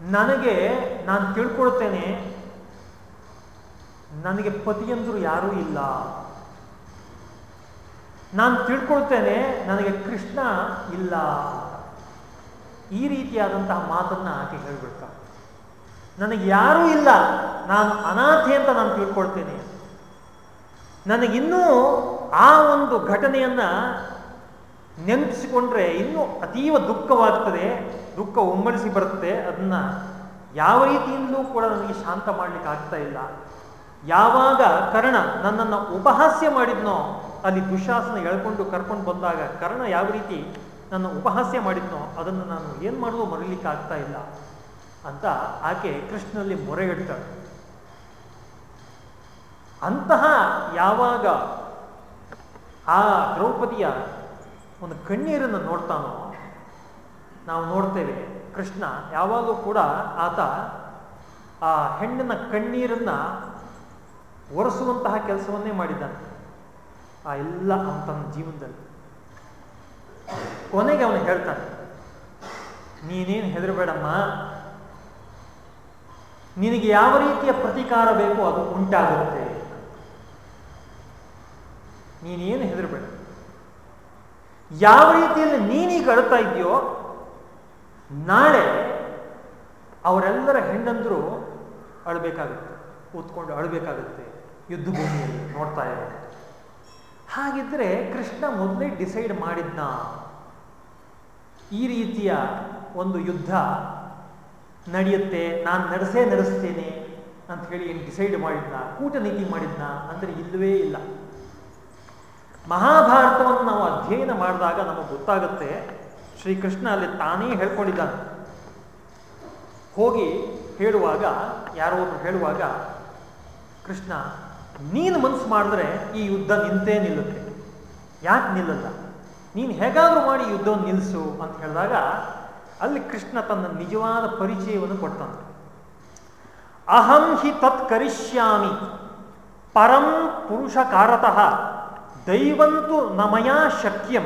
ನನಗೆ ನಾನು ತಿಳ್ಕೊಳ್ತೇನೆ ನನಗೆ ಪತಿಯಂದರು ಯಾರೂ ಇಲ್ಲ. ನಾನು ತಿಳ್ಕೊಳ್ತೇನೆ, ನನಗೆ ಕೃಷ್ಣ ಇಲ್ಲ. ಈ ರೀತಿಯಾದಂತಹ ಮಾತನ್ನ ಆಕೆ ಹೇಳ್ಬಿಡ್ತಾಳೆ ನನಗೆ ಯಾರೂ ಇಲ್ಲ. ನಾನು ಅನಾಥೆ ಅಂತ ನಾನು ತಿಳ್ಕೊಳ್ತೇನೆ. ನನಗಿನ್ನೂ ಆ ಒಂದು ಘಟನೆಯನ್ನ ನೆನಪಿಸಿಕೊಂಡ್ರೆ ಇನ್ನೂ ಅತೀವ ದುಃಖವಾಗ್ತದೆ, ದುಃಖ ಉಮ್ಮಳಿಸಿ ಬರುತ್ತೆ. ಅದನ್ನ ಯಾವ ರೀತಿಯಿಂದಲೂ ಕೂಡ ನನಗೆ ಶಾಂತ ಮಾಡ್ಲಿಕ್ಕೆ ಆಗ್ತಾ ಇಲ್ಲ. ಯಾವಾಗ ಕರ್ಣ ನನ್ನನ್ನು ಉಪಹಾಸ್ಯ ಮಾಡಿದ್ನೋ ಅಲ್ಲಿ ದುಶಾಸನ ಎಳ್ಕೊಂಡು ಕರ್ಕೊಂಡು ಬಂದಾಗ ಕರ್ಣ ಯಾವ ರೀತಿ ನನ್ನ ಉಪಹಾಸ್ಯ ಮಾಡಿದ್ನೋ ಅದನ್ನು ನಾನು ಏನು ಮಾಡುವ ಮರಲಿಕ್ಕೆ ಆಗ್ತಾ ಇಲ್ಲ ಅಂತ ಆಕೆ ಕೃಷ್ಣನಲ್ಲಿ ಮೊರೆ ಇಡ್ತಾಳೆ ಅಂತಹ ಯಾವಾಗ ಆ ದ್ರೌಪದಿಯ ಒಂದು ಕಣ್ಣೀರನ್ನು ನೋಡ್ತಾನೋ ನಾವು ನೋಡ್ತೇವೆ ಕೃಷ್ಣ ಯಾವಾಗಲೂ ಕೂಡ ಆತ ಆ ಹೆಣ್ಣಿನ ಕಣ್ಣೀರನ್ನ ಕೆಲಸವನ್ನೇ ಮಾಡಿದ್ದಾನೆ. ಆ ಎಲ್ಲ ಅವನು ಜೀವನದಲ್ಲಿ. ಕೊನೆಗೆ ಅವನು ಹೇಳ್ತಾನೆ, ನೀನೇನು ಹೆದರಬೇಡಮ್ಮ. ನಿನಗೆ ಯಾವ ರೀತಿಯ ಪ್ರತಿಕಾರ ಬೇಕೋ ಅದು ಉಂಟಾಗುತ್ತೆ. ನೀನೇನು ಹೆದರಬೇಡ. ಯಾವ ರೀತಿಯಲ್ಲಿ ನೀನೀಗ ಅಳ್ತಾ ಇದೆಯೋ ನಾಳೆ ಅವರೆಲ್ಲರ ಹೆಂಡಂದ್ರು ಅಳಬೇಕಾಗುತ್ತೆ, ಕೂತ್ಕೊಂಡು ಅಳಬೇಕಾಗುತ್ತೆ. ಯುದ್ಧ ಭೂಮಿಯಲ್ಲಿ ನೋಡ್ತಾ ಇರೋದು ಹಾಗಿದ್ರೆ ಕೃಷ್ಣ ಮೊದಲೇ ಡಿಸೈಡ್ ಮಾಡಿದ್ನ ಈ ರೀತಿಯ ಒಂದು ಯುದ್ಧ ನಡೆಯುತ್ತೆ, ನಾನು ನಡೆಸೇ ನಡೆಸ್ತೇನೆ ಅಂತ ಹೇಳಿ ಏನು ಡಿಸೈಡ್ ಮಾಡಿದ್ನ, ಕೂಟನೀತಿ ಮಾಡಿದ್ನ ಅಂದರೆ ಇಲ್ಲವೇ ಇಲ್ಲ. ಮಹಾಭಾರತವನ್ನು ನಾವು ಅಧ್ಯಯನ ಮಾಡಿದಾಗ ನಮಗೆ ಗೊತ್ತಾಗುತ್ತೆ, ಶ್ರೀಕೃಷ್ಣ ಅಲ್ಲಿ ತಾನೇ ಹೇಳ್ಕೊಂಡಿದ್ದಾನೆ. ಹೋಗಿ ಹೇಳುವಾಗ, ಯಾರೋ ಒಬ್ಬರು ಹೇಳುವಾಗ ಕೃಷ್ಣ ನೀನು ಮನಸ್ಸು ಮಾಡಿದ್ರೆ ಈ ಯುದ್ಧ ನಿಂತೇ ನಿಲ್ಲುತ್ತೆ. ಯಾಕೆ ನಿಲ್ಲಲ್ಲ? ನೀನು ಹೇಗಾದರೂ ಮಾಡಿ ಯುದ್ಧವನ್ನು ನಿಲ್ಲಿಸು ಅಂತ ಹೇಳಿದಾಗ ಅಲ್ಲಿ ಕೃಷ್ಣ ತನ್ನ ನಿಜವಾದ ಪರಿಚಯವನ್ನು ಕೊಡ್ತಾನೆ. ಅಹಂ ಹಿ ತತ್ ಕರಿಷ್ಯಾಮಿ, ಪರಂ ಪುರುಷಕಾರತಃ, ದೈವಂತು ನಮಯ ಶಕ್ಯಂ,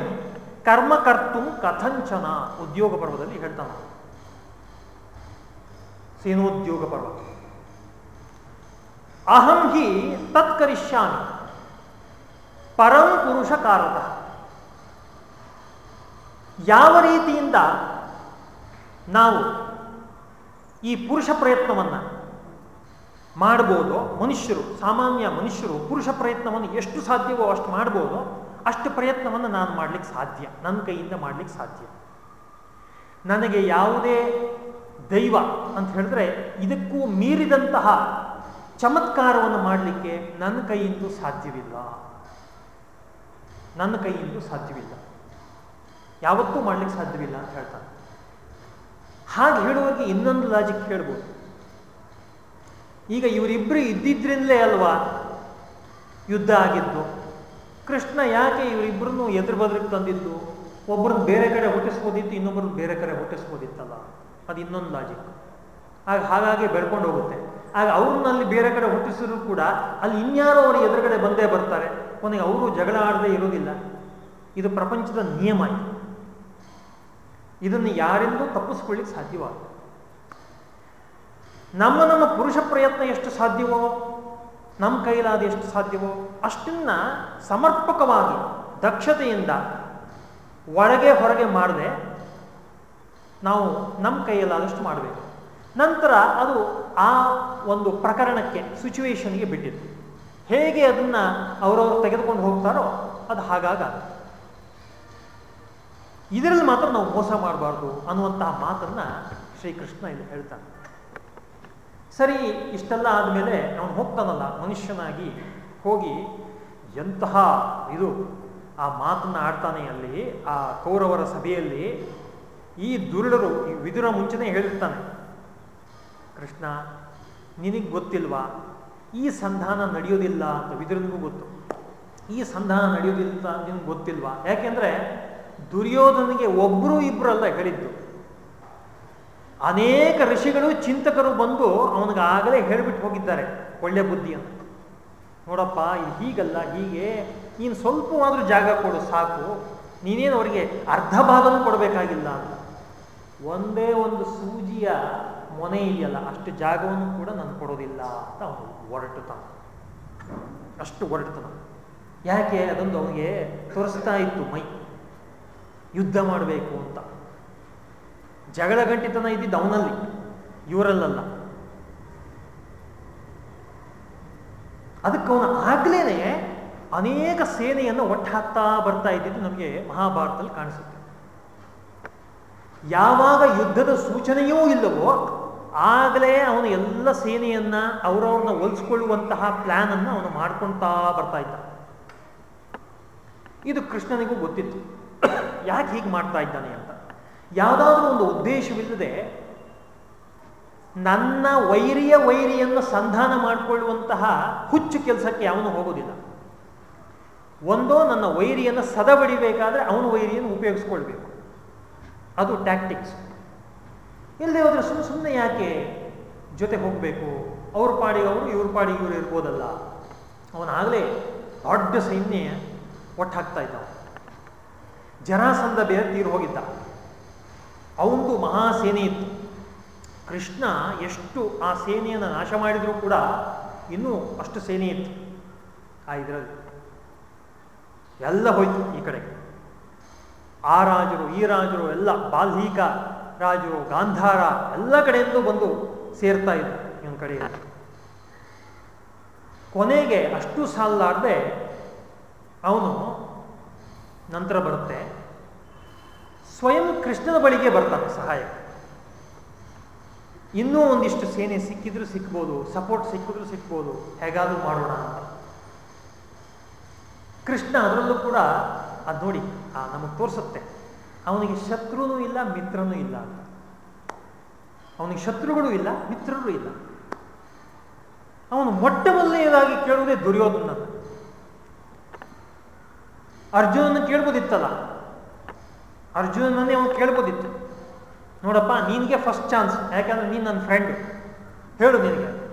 ಕರ್ಮ ಕರ್ತು ಕಥಂಚನ, ಉದ್ಯೋಗ ಪರ್ವದಲ್ಲಿ ಹೇಳ್ತಾನೆ. ಸೇನೋದ್ಯೋಗ ಪರ್ವ. ಅಹಂ ಹಿ ತತ್ಕರಿಷ್ಯಾಮಿ ಪರಂ ಪುರುಷ ಕಾರಕ ಯಾವ ರೀತಿಯಿಂದ ನಾವು ಈ ಪುರುಷ ಪ್ರಯತ್ನವನ್ನು ಮಾಡ್ಬೋದು, ಮನುಷ್ಯರು, ಸಾಮಾನ್ಯ ಮನುಷ್ಯರು ಪುರುಷ ಪ್ರಯತ್ನವನ್ನು ಎಷ್ಟು ಸಾಧ್ಯವೋ ಅಷ್ಟು ಮಾಡ್ಬೋದು, ಅಷ್ಟು ಪ್ರಯತ್ನವನ್ನು ನಾನು ಮಾಡಲಿಕ್ಕೆ ಸಾಧ್ಯ, ನನ್ನ ಕೈಯಿಂದ ಮಾಡಲಿಕ್ಕೆ ಸಾಧ್ಯ. ನನಗೆ ಯಾವುದೇ ದೈವ ಅಂತ ಹೇಳಿದ್ರೆ ಇದಕ್ಕೂ ಮೀರಿದಂತಹ ಚಮತ್ಕಾರವನ್ನು ಮಾಡಲಿಕ್ಕೆ ನನ್ನ ಕೈಯಿಂದೂ ಸಾಧ್ಯವಿಲ್ಲ. ನನ್ನ ಕೈಯಿಂದೂ ಸಾಧ್ಯವಿಲ್ಲ. ಯಾವತ್ತೂ ಮಾಡ್ಲಿಕ್ಕೆ ಸಾಧ್ಯವಿಲ್ಲ ಅಂತ ಹೇಳ್ತಾನೆ. ಹಾಗೆ ಹೇಳುವಾಗ ಇನ್ನೊಂದು ಲಾಜಿಕ್ ಹೇಳ್ಬೋದು. ಈಗ ಇವರಿಬ್ಬರು ಇದ್ದಿದ್ರಿಂದಲೇ ಅಲ್ವಾ ಯುದ್ಧ ಆಗಿದ್ದು? ಕೃಷ್ಣ ಯಾಕೆ ಇವರಿಬ್ಬರನ್ನು ಎದುರು ಬದ್ರಿಗೆ ತಂದಿದ್ದು? ಒಬ್ಬರನ್ನ ಬೇರೆ ಕಡೆ ಹುಟ್ಟಿಸ್ಬೋದಿತ್ತು ಇನ್ನೊಬ್ಬರನ್ನ ಬೇರೆ ಕಡೆ ಹುಟ್ಟಿಸ್ಬೋದಿತ್ತಲ್ಲ. ಅದು ಇನ್ನೊಂದು ಲಾಜಿಕ್ ಆಗ ಹಾಗಾಗಿ ಬೆಳ್ಕೊಂಡು ಹೋಗುತ್ತೆ. ಆಗ ಅವ್ರನ್ನಲ್ಲಿ ಬೇರೆ ಕಡೆ ಹುಟ್ಟಿಸಿದ್ರು ಕೂಡ ಅಲ್ಲಿ ಇನ್ಯಾರೋ ಅವರು ಎದುರುಗಡೆ ಬಂದೇ ಬರ್ತಾರೆ. ಕೊನೆಗೆ ಅವರು ಜಗಳ ಆಡದೆ ಇರೋದಿಲ್ಲ. ಇದು ಪ್ರಪಂಚದ ನಿಯಮ ಇದು. ಇದನ್ನು ಯಾರಿಂದೂ ತಪ್ಪಿಸ್ಕೊಳ್ಳಿಕ್ಕೆ ಸಾಧ್ಯವಾಗ ನಮ್ಮ ನಮ್ಮ ಪುರುಷ ಪ್ರಯತ್ನ ಎಷ್ಟು ಸಾಧ್ಯವೋ, ನಮ್ಮ ಕೈಲಾದ ಎಷ್ಟು ಸಾಧ್ಯವೋ, ಅಷ್ಟನ್ನ ಸಮರ್ಪಕವಾಗಿ, ದಕ್ಷತೆಯಿಂದ ಒಳಗೆ ಹೊರಗೆ ಮಾಡದೆ ನಾವು ನಮ್ಮ ಕೈಯಲ್ಲಾದಷ್ಟು ಮಾಡಬೇಕು. ನಂತರ ಅದು ಆ ಒಂದು ಪ್ರಕರಣಕ್ಕೆ ಸಿಚುವೇಶನ್ಗೆ ಬಿಟ್ಟಿತ್ತು. ಹೇಗೆ ಅದನ್ನ ಅವರವರು ತೆಗೆದುಕೊಂಡು ಹೋಗ್ತಾರೋ ಅದು ಹಾಗಾಗ ಇದರಲ್ಲಿ ಮಾತ್ರ ನಾವು ಮೋಸ ಮಾಡಬಾರ್ದು ಅನ್ನುವಂತಹ ಮಾತನ್ನ ಶ್ರೀಕೃಷ್ಣ ಇಲ್ಲಿ ಹೇಳ್ತಾನೆ. ಸರಿ, ಇಷ್ಟೆಲ್ಲ ಆದಮೇಲೆ ಅವನು ಹೋಗ್ತಾನಲ್ಲ, ಮನುಷ್ಯನಾಗಿ ಹೋಗಿ, ಎಂತಹ ಇದು, ಆ ಮಾತನ್ನ ಆಡ್ತಾನೆ ಅಲ್ಲಿ, ಆ ಕೌರವರ ಸಭೆಯಲ್ಲಿ ಈ ದುರುಳರು, ಈ ವಿದುರ ಮುಂಚೆನೇ ಹೇಳಿರ್ತಾನೆ. ಕೃಷ್ಣ, ನಿನಗೆ ಗೊತ್ತಿಲ್ವಾ? ಈ ಸಂಧಾನ ನಡೆಯೋದಿಲ್ಲ ಅಂತ ವಿದುರನಿಗೂ ಗೊತ್ತು. ಈ ಸಂಧಾನ ನಡೆಯೋದಿಲ್ಲ ಅಂತ ನಿನ್ಗೆ ಗೊತ್ತಿಲ್ವಾ? ಯಾಕೆಂದ್ರೆ ದುರ್ಯೋಧನಿಗೆ ಒಬ್ಬರು ಇಬ್ಬರಲ್ಲ ಹೇಳಿದ್ದು. ಅನೇಕ ಋಷಿಗಳು ಚಿಂತಕರು ಬಂದು ಅವನಿಗಾಗಲೇ ಹೇಳಿಬಿಟ್ಟು ಹೋಗಿದ್ದಾರೆ ಒಳ್ಳೆ ಬುದ್ಧಿಯನ್ನು ನೋಡಪ್ಪ ಹೀಗಲ್ಲ, ಹೀಗೆ. ನೀನು ಸ್ವಲ್ಪವಾದರೂ ಜಾಗ ಕೊಡು, ಸಾಕು. ನೀನೇನು ಅವರಿಗೆ ಅರ್ಧ ಭಾಗನೂ ಕೊಡಬೇಕಾಗಿಲ್ಲ ಅಂತ. ಒಂದೇ ಒಂದು ಸೂಜಿಯ ಮೊನೆ ಇದೆಯಲ್ಲ, ಅಷ್ಟು ಜಾಗವನ್ನು ಕೂಡ ನಾನು ಕೊಡೋದಿಲ್ಲ ಅಂತ ಅವನು ಹೊರಟುತ್ತಾನೆ ಅಷ್ಟು ಹೊರಟುತ್ತಾನ ಯಾಕೆ? ಅದೊಂದು ಅವನಿಗೆ ತೋರಿಸ್ತಾ ಇತ್ತು ಮೈ. ಯುದ್ಧ ಮಾಡಬೇಕು ಅಂತ. ಜಗಳ ಗಂಟಿತನ ಇದ್ದಿದ್ದು ಅವನಲ್ಲಿ, ಇವರಲ್ಲಲ್ಲ. ಅದಕ್ಕೆ ಅವನು ಆಗ್ಲೇನೆ ಅನೇಕ ಸೇನೆಯನ್ನು ಹಾಕ್ತಾ ಬರ್ತಾ ಇದ್ದಿದ್ದು ನಮಗೆ ಮಹಾಭಾರತದಲ್ಲಿ ಕಾಣಿಸುತ್ತೆ. ಯಾವಾಗ ಯುದ್ಧದ ಸೂಚನೆಯೂ ಇಲ್ಲವೋ ಆಗಲೇ ಅವನು ಎಲ್ಲ ಸೇನೆಯನ್ನ ಅವರವ್ರನ್ನ ಹೊಲಿಸ್ಕೊಳ್ಳುವಂತಹ ಪ್ಲಾನ್ ಅನ್ನು ಅವನು ಮಾಡ್ಕೊಳ್ತಾ ಬರ್ತಾ ಇದ್ದ. ಇದು ಕೃಷ್ಣನಿಗೂ ಗೊತ್ತಿತ್ತು. ಯಾಕೆ ಹೀಗೆ ಮಾಡ್ತಾ ಇದ್ದಾನೆ ಅಂತ. ಯಾವುದಾದ್ರೂ ಒಂದು ಉದ್ದೇಶವಿಲ್ಲದೆ ನನ್ನ ವೈರಿಯ ವೈರಿಯನ್ನು ಸಂಧಾನ ಮಾಡಿಕೊಳ್ಳುವಂತಹ ಹುಚ್ಚು ಕೆಲಸಕ್ಕೆ ಅವನು ಹೋಗೋದಿಲ್ಲ. ಒಂದೋ ನನ್ನ ವೈರಿಯನ್ನು ಸದಬಡಿಬೇಕಾದ್ರೆ ಅವನು ವೈರಿಯನ್ನು ಉಪಯೋಗಿಸ್ಕೊಳ್ಬೇಕು. ಅದು ಟ್ಯಾಕ್ಟಿಕ್ಸ್ ಇಲ್ಲದೆ ಹೋದ್ರೆ ಸುಮ್ಮನೆ ಸುಮ್ಮನೆ ಯಾಕೆ ಜೊತೆ ಹೋಗಬೇಕು? ಅವ್ರ ಪಾಡಿಗೆ ಅವರು ಇವ್ರ ಪಾಡಿಗೆ ಇವರು ಇರ್ಬೋದಲ್ಲ. ಅವನಾಗಲೇ ದೊಡ್ಡ ಸೈನ್ಯ ಒಟ್ಟಾಗ್ತಾ ಇದ್ದ ಜರಾಸಂಧ ಬೇರೆ ತೀರು ಹೋಗಿದ್ದ. ಅವನಿಗೂ ಮಹಾಸೇನೆ ಇತ್ತು. ಕೃಷ್ಣ ಎಷ್ಟು ಆ ಸೇನೆಯನ್ನು ನಾಶ ಮಾಡಿದರೂ ಕೂಡ ಇನ್ನೂ ಅಷ್ಟು ಸೇನೆ ಇತ್ತು. ಆ ಇದರಲ್ಲಿ ಎಲ್ಲ ಹೋಯ್ತು ಈ ಕಡೆ. ಆ ರಾಜರು, ಈ ರಾಜರು, ಎಲ್ಲ ಬಾಲ್ಹೀಕ ರಾಜರು ಗಾಂಧಾರ ಎಲ್ಲ ಕಡೆಯಿಂದ ಬಂದು ಸೇರ್ತಾ ಇದ್ರು ಇವನ ಕಡೆಯಲ್ಲಿ. ಕೊನೆಗೆ ಅಷ್ಟು ಸಾಲಾರದೆ ಅವನು ನಂತರ ಬರುತ್ತೆ. ಸ್ವಯಂ ಕೃಷ್ಣನ ಬಳಿಗೆ ಬರ್ತಾನೆ ಸಹಾಯ ಇನ್ನೂ ಒಂದಿಷ್ಟು ಸೇನೆ ಸಿಕ್ಕಿದ್ರು ಸಿಕ್ಬೋದು, ಸಪೋರ್ಟ್ ಸಿಕ್ಕಿದ್ರೂ ಸಿಕ್ಬೋದು, ಹೇಗಾದ್ರೂ ಮಾಡೋಣ ಅಂತ. ಕೃಷ್ಣ ಅದರಲ್ಲೂ ಕೂಡ ಅದು ನೋಡಿ, ಆ ನಮಗೆ ತೋರಿಸುತ್ತೆ. ಅವನಿಗೆ ಶತ್ರುನೂ ಇಲ್ಲ, ಮಿತ್ರನೂ ಇಲ್ಲ ಅಂತ. ಅವನಿಗೆ ಶತ್ರುಗಳು ಇಲ್ಲ, ಮಿತ್ರರು ಇಲ್ಲ. ಅವನು ಮೊಟ್ಟ ಮೊದಲನೆಯದಾಗಿ ಕೇಳುವುದೇ ದುರ್ಯೋಧನ. ಅರ್ಜುನನ ಕೇಳ್ಬೋದಿತ್ತಲ್ಲ? ಅರ್ಜುನನ್ನೇ ಅವನು ಕೇಳ್ಬೋದಿತ್ತು. ನೋಡಪ್ಪ, ನಿನಗೆ ಫಸ್ಟ್ ಚಾನ್ಸ್ ಯಾಕಂದ್ರೆ ನೀನು ನನ್ನ ಫ್ರೆಂಡ್ ಹೇಳು ನಿನಗೆ.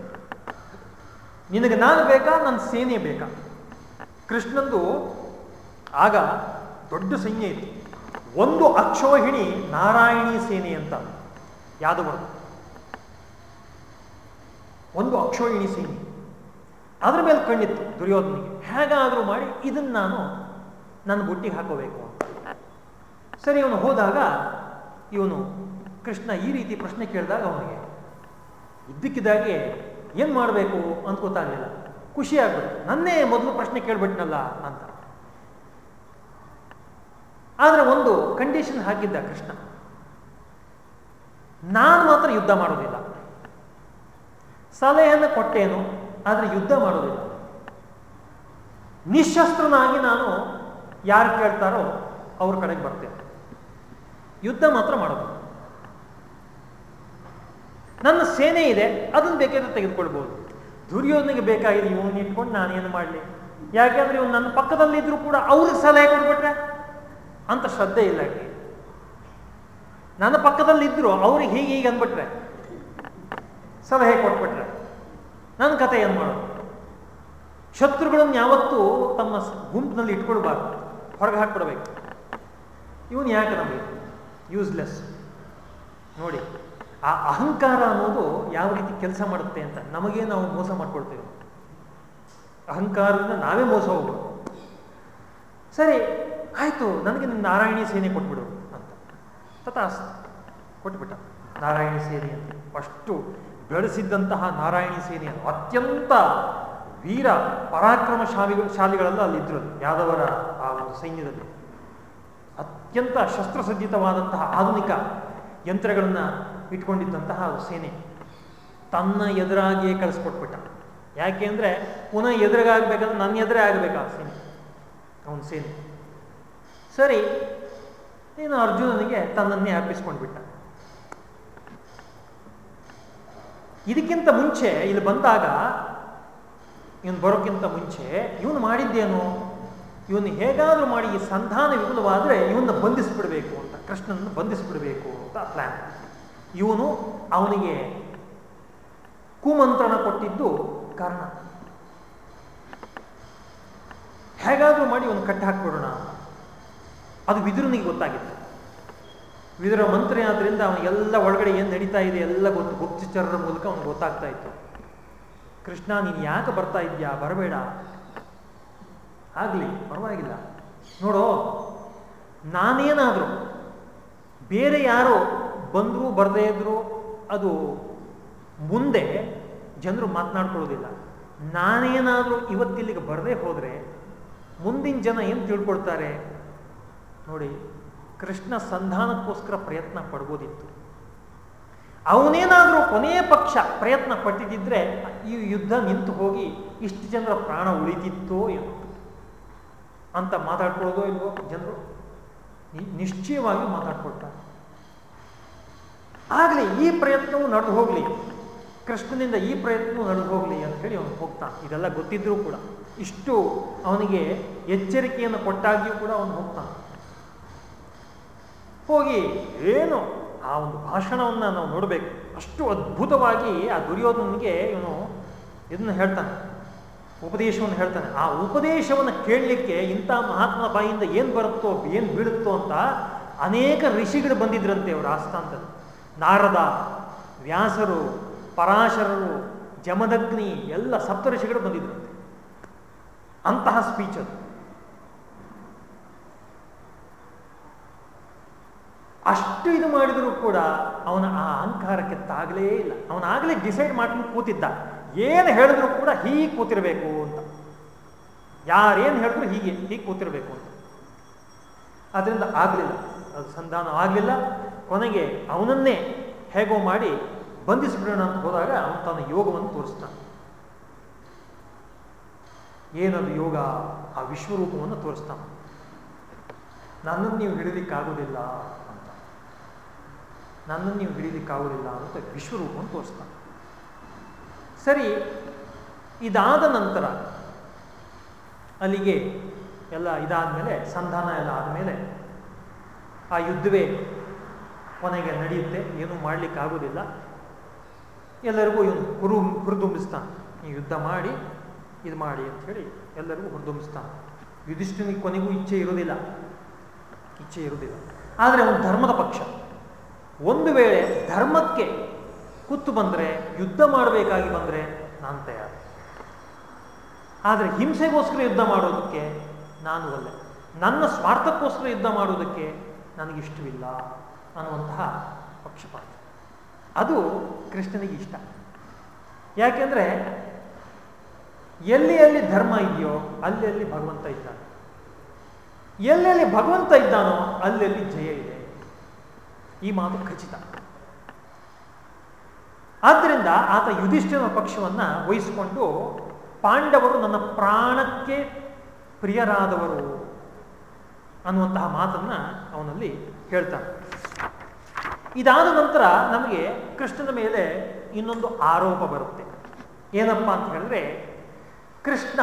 ನಿನಗೆ ನಾನು ಬೇಕಾ, ನನ್ನ ಸೇನೆ ಬೇಕಾ? ಕೃಷ್ಣಂದು ಆಗ ದೊಡ್ಡ ಸೈನ್ಯ ಇತ್ತು. ಒಂದು ಅಕ್ಷೋಹಿಣಿ ನಾರಾಯಣಿ ಸೇನೆ ಅಂತ. ಯಾದವರು ಒಂದು ಅಕ್ಷೋಹಿಣಿ ಸೇನೆ. ಅದ್ರ ಮೇಲೆ ಕಣ್ಣಿತ್ತು ದುರ್ಯೋಧನಿಗೆ. ಹೇಗಾದರೂ ಮಾಡಿ ಇದನ್ನು ನಾನು ನನ್ನ ಬುಟ್ಟಿಗೆ ಹಾಕೋಬೇಕು ಸರಿ, ಇವನು ಹೋದಾಗ ಇವನು ಕೃಷ್ಣ ಈ ರೀತಿ ಪ್ರಶ್ನೆ ಕೇಳಿದಾಗ ಅವನಿಗೆ, ಇದ್ದಕ್ಕಿದ್ದಾಗೆ ಏನು ಮಾಡಬೇಕು ಅಂತ ಗೊತ್ತಾಗಲಿಲ್ಲ. ಖುಷಿ ಆಗ್ಬಿಟ್ಟು ನನ್ನೇ ಮೊದಲು ಪ್ರಶ್ನೆ ಕೇಳ್ಬಿಟ್ನಲ್ಲ ಅಂತ. ಆದರೆ ಒಂದು ಕಂಡೀಷನ್ ಹಾಕಿದ್ದ ಕೃಷ್ಣ. ನಾನು ಮಾತ್ರ ಯುದ್ಧ ಮಾಡೋದಿಲ್ಲ. ಸಲಹೆಯನ್ನು ಕೊಟ್ಟೇನು, ಆದರೆ ಯುದ್ಧ ಮಾಡೋದಿಲ್ಲ. ನಿಶಸ್ತ್ರನಾಗಿ ನಾನು ಯಾರು ಕೇಳ್ತಾರೋ ಅವ್ರ ಕಡೆಗೆ ಬರ್ತೇನೆ. ಯುದ್ಧ ಮಾತ್ರ ಮಾಡೋದು. ನನ್ನ ಸೇನೆ ಇದೆ, ಅದನ್ನು ಬೇಕಾದ್ರೆ ತೆಗೆದುಕೊಳ್ಬೋದು. ದುರ್ಯೋಧನಿಗೆ ಬೇಕಾಗಿದೆ ಇವನು ಇಟ್ಕೊಂಡು ನಾನೇನು ಮಾಡಲಿ? ಯಾಕೆಂದ್ರೆ ಇವನು ನನ್ನ ಪಕ್ಕದಲ್ಲಿದ್ದರೂ ಕೂಡ ಅವ್ರಿಗೆ ಸಲಹೆ ಕೊಡ್ಬಿಟ್ರೆ ಅಂತ ಶ್ರದ್ಧೆ ಇಲ್ಲ ನನ್ನ ಪಕ್ಕದಲ್ಲಿ ಇದ್ರು, ಅವ್ರಿಗೆ ಹೀಗೆ ಹೀಗೆ ಅಂದ್ಬಿಟ್ರೆ. ಸಲಹೆ ಕೊಟ್ಬಿಟ್ರೆ. ನನ್ನ ಕತೆ ಏನು ಮಾಡೋದು? ಶತ್ರುಗಳನ್ನು ಯಾವತ್ತೂ ತಮ್ಮ ಗುಂಪಿನಲ್ಲಿ ಇಟ್ಕೊಳ್ಬಾರ್ದು. ಹೊರಗೆ ಹಾಕ್ಬಿಡ್ಬೇಕು. ಇವನು ಯಾಕೆ ನಮಗೆ? ಯೂಸ್ಲೆಸ್ ನೋಡಿ, ಆ ಅಹಂಕಾರ ಅನ್ನೋದು ಯಾವ ರೀತಿ ಕೆಲಸ ಮಾಡುತ್ತೆ ಅಂತ ನಮಗೆ ನಾವು ಮೋಸ ಮಾಡ್ಕೊಳ್ತೇವೆ. ಅಹಂಕಾರದಿಂದ ನಾವೇ ಮೋಸ ಹೋಗ್ಬೋದು ಸರಿ ಆಯ್ತು, ನನಗೆ ನಿನ್ನ ನಾರಾಯಣಿ ಸೇನೆ ಕೊಟ್ಬಿಡು ಅಂತ. ತಥಾಸ್ ಕೊಟ್ಬಿಟ್ಟ. ನಾರಾಯಣಿ ಸೇನೆ ಅಂತ. ಅಷ್ಟು ಬೆಳೆಸಿದ್ದಂತಹ ನಾರಾಯಣಿ ಸೇನೆ ಅತ್ಯಂತ ವೀರ ಪರಾಕ್ರಮ ಶಾಲಿಗಳು ಶಾಲಿಗಳೆಲ್ಲ ಅಲ್ಲಿದ್ದರು ಯಾದವರ ಆ ಒಂದು ಸೈನ್ಯದಲ್ಲಿ. ಅತ್ಯಂತ ಶಸ್ತ್ರಸಜ್ಜಿತವಾದಂತಹ ಆಧುನಿಕ ಯಂತ್ರಗಳನ್ನು ಇಟ್ಕೊಂಡಿದ್ದಂತಹ ಸೇನೆ. ತನ್ನ ಎದುರಾಗಿಯೇ ಕಳಿಸ್ಕೊಟ್ಬಿಟ್ಟ. ಯಾಕೆ ಅಂದರೆ, ಪುನಃ ಎದುರಿಗಾಗಬೇಕಂದ್ರೆ ನನ್ನ ಎದುರೇ ಆಗಬೇಕು ಆ ಸೇನೆ ಅವನ ಸೇನೆ. ಸರಿ, ನೀನು ಅರ್ಜುನನಿಗೆ ತನ್ನನ್ನೇ ಅರ್ಪಿಸ್ಕೊಂಡ್ಬಿಟ್ಟ. ಇದಕ್ಕಿಂತ ಮುಂಚೆ, ಇಲ್ಲಿ ಬಂದಾಗ, ಇವನು ಬರೋಕ್ಕಿಂತ ಮುಂಚೆ, ಇವನು ಮಾಡಿದ್ದೇನು? ಇವನು ಹೇಗಾದರೂ ಮಾಡಿ ಈ ಸಂಧಾನ ವಿಫಲವಾದರೆ ಇವನ್ನ ಬಂಧಿಸಿಬಿಡಬೇಕು ಅಂತ, ಕೃಷ್ಣನನ್ನು ಬಂಧಿಸ್ಬಿಡಬೇಕು ಅಂತ ಪ್ಲಾನ್ ಇವನು ಅವನಿಗೆ ಕುಮಂತ್ರಣ ಕೊಟ್ಟಿದ್ದು ಕಾರಣ. ಹೇಗಾದರೂ ಮಾಡಿ ಇವನು ಕಟ್ಟಿ ಹಾಕ್ಬಿಡೋಣ ಅದು ವಿದುರನಿಗೆ ಗೊತ್ತಾಗಿತ್ತು. ವಿದುರ ಮಂತ್ರಿ ಆದ್ರಿಂದ ಅವನಿಗೆಲ್ಲ ಒಳಗಡೆ ಏನು ನಡೀತಾ ಇದೆ ಎಲ್ಲ ಗೊತ್ತು. ಗುಪ್ತಚರರ ಮೂಲಕ ಅವನಿಗೆ ಗೊತ್ತಾಗ್ತಾ ಇತ್ತು. ಕೃಷ್ಣ, ನೀನು ಯಾಕೆ ಬರ್ತಾ ಇದೆಯಾ? ಬರಬೇಡ. ಆಗಲಿ, ಪರವಾಗಿಲ್ಲ. ನೋಡೋ, ನಾನೇನಾದರೂ ಬೇರೆ ಯಾರೋ ಬಂದರೂ ಬರದೇ ಇದ್ರು ಅದು ಮುಂದೆ ಜನರು ಮಾತನಾಡ್ಕೊಳ್ಳೋದಿಲ್ಲ. ನಾನೇನಾದರೂ ಇವತ್ತಿಲ್ಲಿಗೆ ಬರದೇ ಹೋದರೆ ಮುಂದಿನ ಜನ ಏನು ತಿಳ್ಕೊಳ್ತಾರೆ? ನೋಡಿ, ಕೃಷ್ಣ ಸಂಧಾನಕ್ಕೋಸ್ಕರ ಪ್ರಯತ್ನ ಪಡ್ಬೋದಿತ್ತು. ಅವನೇನಾದರೂ ಕೊನೆಯ ಪಕ್ಷ ಪ್ರಯತ್ನ ಪಟ್ಟಿದ್ದಿದ್ರೆ ಈ ಯುದ್ಧ ನಿಂತು ಹೋಗಿ ಇಷ್ಟು ಜನರ ಪ್ರಾಣ ಉಳಿದಿತ್ತೋ ಏನು. ಅಂತ ಮಾತಾಡ್ಕೊಳ್ಳೋದೋ ಇಲ್ವೋ ಜನರು? ನಿಶ್ಚಯವಾಗಿ ಮಾತಾಡ್ಕೊಳ್ತಾರೆ. ಆಗಲಿ, ಈ ಪ್ರಯತ್ನವು ನಡೆದು ಹೋಗಲಿ. ಕೃಷ್ಣನಿಂದ ಈ ಪ್ರಯತ್ನವು ನಡೆದು ಹೋಗಲಿ ಅಂತ ಹೇಳಿ ಅವನು ಹೋಗ್ತಾನೆ. ಇದೆಲ್ಲ ಗೊತ್ತಿದ್ರೂ ಕೂಡ. ಇಷ್ಟು ಅವನಿಗೆ ಎಚ್ಚರಿಕೆಯನ್ನು ಕೊಟ್ಟಾಗಿಯೂ ಕೂಡ ಅವನು ಹೋಗ್ತಾನೆ. ಹೋಗಿ ಏನು ಆ ಒಂದು ಭಾಷಣವನ್ನು ನಾವು ನೋಡಬೇಕು. ಅಷ್ಟು ಅದ್ಭುತವಾಗಿ ಆ ದುರ್ಯೋಧನಿಗೆ ಇವನು ಇದನ್ನು ಹೇಳ್ತಾನೆ. ಉಪದೇಶವನ್ನು ಹೇಳ್ತಾನೆ. ಆ ಉಪದೇಶವನ್ನು ಕೇಳಲಿಕ್ಕೆ ಇಂಥ ಮಹಾತ್ಮ ಬಾಯಿಂದ ಏನು ಬರುತ್ತೋ, ಏನು ಬೀಳುತ್ತೋ ಅಂತ ಅನೇಕ ಋಷಿಗಳು ಬಂದಿದ್ರಂತೆ ಅವರು ಆಸ್ಥಾನದಲ್ಲಿ. ನಾರದ, ವ್ಯಾಸರು, ಪರಾಶರರು, ಜಮದಗ್ನಿ, ಎಲ್ಲ ಸಪ್ತ ಋಷಿಗಳು ಬಂದಿದ್ರಂತೆ. ಅಂತಹ ಸ್ಪೀಚ್ ಅದು. ಅಷ್ಟು ಇದು ಮಾಡಿದರೂ ಕೂಡ ಅವನ ಆ ಅಹಂಕಾರಕ್ಕೆ ತಾಗಲೇ ಇಲ್ಲ. ಅವನಾಗಲೇ ಡಿಸೈಡ್ ಮಾಡ್ಕೊಂಡು ಕೂತಿದ್ದ. ಏನು ಹೇಳಿದ್ರು ಕೂಡ ಹೀಗೆ ಕೂತಿರಬೇಕು ಅಂತ. ಯಾರೇನು ಹೇಳಿದ್ರು ಹೀಗೆ ಹೀಗೆ ಕೂತಿರಬೇಕು ಅಂತ. ಅದರಿಂದ ಆಗಲಿಲ್ಲ. ಅದು ಸಂಧಾನ ಆಗಲಿಲ್ಲ. ಕೊನೆಗೆ ಅವನನ್ನೇ ಹೇಗೋ ಮಾಡಿ ಬಂಧಿಸಿಬಿಡೋಣ ಅಂತ ಹೋದಾಗ ಅವನು ತನ್ನ ಯೋಗವನ್ನು ತೋರಿಸ್ತಾನೆ. ಏನದು ಯೋಗ ಆ ವಿಶ್ವರೂಪವನ್ನು ತೋರಿಸ್ತಾನೆ. ನನ್ನನ್ನು ನೀವು ಹಿಡಿಲಿಕ್ಕಾಗೋದಿಲ್ಲ ಅಂತ ನನ್ನನ್ನು ನೀವು ಹಿಡಿಲಿಕ್ಕಾಗೋದಿಲ್ಲ ಅಂತ ವಿಶ್ವರೂಪವನ್ನು ತೋರಿಸ್ತಾನೆ. ಸರಿ, ಇದಾದ ನಂತರ ಅಲ್ಲಿಗೆ ಎಲ್ಲ ಇದಾದಮೇಲೆ, ಸಂಧಾನ ಎಲ್ಲ ಆದಮೇಲೆ ಆ ಯುದ್ಧವೇ ಕೊನೆಗೆ ನಡೆಯುತ್ತೆ, ಏನೂ ಮಾಡಲಿಕ್ಕಾಗೋದಿಲ್ಲ ಎಲ್ಲರಿಗೂ ಇವನು ಹುರು, ಹುರಿದುಂಬಿಸ್ತಾನೆ. ಯುದ್ಧ ಮಾಡಿ, ಇದು ಮಾಡಿ ಅಂಥೇಳಿ ಎಲ್ಲರಿಗೂ ಹುರಿದುಂಬಿಸ್ತಾನೆ. ಯುಧಿಷ್ಠನಿಗೆ ಕೊನೆಗೂ ಇಚ್ಛೆ ಇರೋದಿಲ್ಲ ಇಚ್ಛೆ ಇರೋದಿಲ್ಲ ಆದರೆ ಅವನು ಧರ್ಮದ ಪಕ್ಷ. ಒಂದು ವೇಳೆ ಧರ್ಮಕ್ಕೆ ಕುತ್ತು ಬಂದರೆ, ಯುದ್ಧ ಮಾಡಬೇಕಾಗಿ ಬಂದರೆ ನಾನು ತಯಾರು. ಆದರೆ ಹಿಂಸೆಗೋಸ್ಕರ ಯುದ್ಧ ಮಾಡೋದಕ್ಕೆ ನಾನು ಅಲ್ಲ. ನನ್ನ ಸ್ವಾರ್ಥಕ್ಕೋಸ್ಕರ ಯುದ್ಧ ಮಾಡುವುದಕ್ಕೆ ನನಗಿಷ್ಟವಿಲ್ಲ ಅನ್ನುವಂತಹ ಪಕ್ಷಪಾತ. ಅದು ಕೃಷ್ಣನಿಗೆ ಇಷ್ಟ. ಯಾಕೆಂದ್ರೆ ಎಲ್ಲಿ ಎಲ್ಲಿ ಧರ್ಮ ಇದೆಯೋ ಅಲ್ಲೆಲ್ಲಿ ಅಲ್ಲಿ ಭಗವಂತ ಇದ್ದಾನೆ. ಎಲ್ಲೆಲ್ಲಿ ಭಗವಂತ ಇದ್ದಾನೋ ಅಲ್ಲೆಲ್ಲಿ ಜಯ ಇದೆ. ಈ ಮಾತು ಖಚಿತ. ಆದ್ದರಿಂದ ಆತ ಯುಧಿಷ್ಠಿರ ಪಕ್ಷವನ್ನ ವಹಿಸಿಕೊಂಡು ಪಾಂಡವರು ನನ್ನ ಪ್ರಾಣಕ್ಕೆ ಪ್ರಿಯರಾದವರು ಅನ್ನುವಂತಹ ಮಾತನ್ನ ಅವನಲ್ಲಿ ಹೇಳ್ತಾನೆ. ಇದಾದ ನಂತರ ನಮಗೆ ಕೃಷ್ಣನ ಮೇಲೆ ಇನ್ನೊಂದು ಆರೋಪ ಬರುತ್ತೆ. ಏನಪ್ಪ ಅಂತ ಹೇಳಿದ್ರೆ, ಕೃಷ್ಣ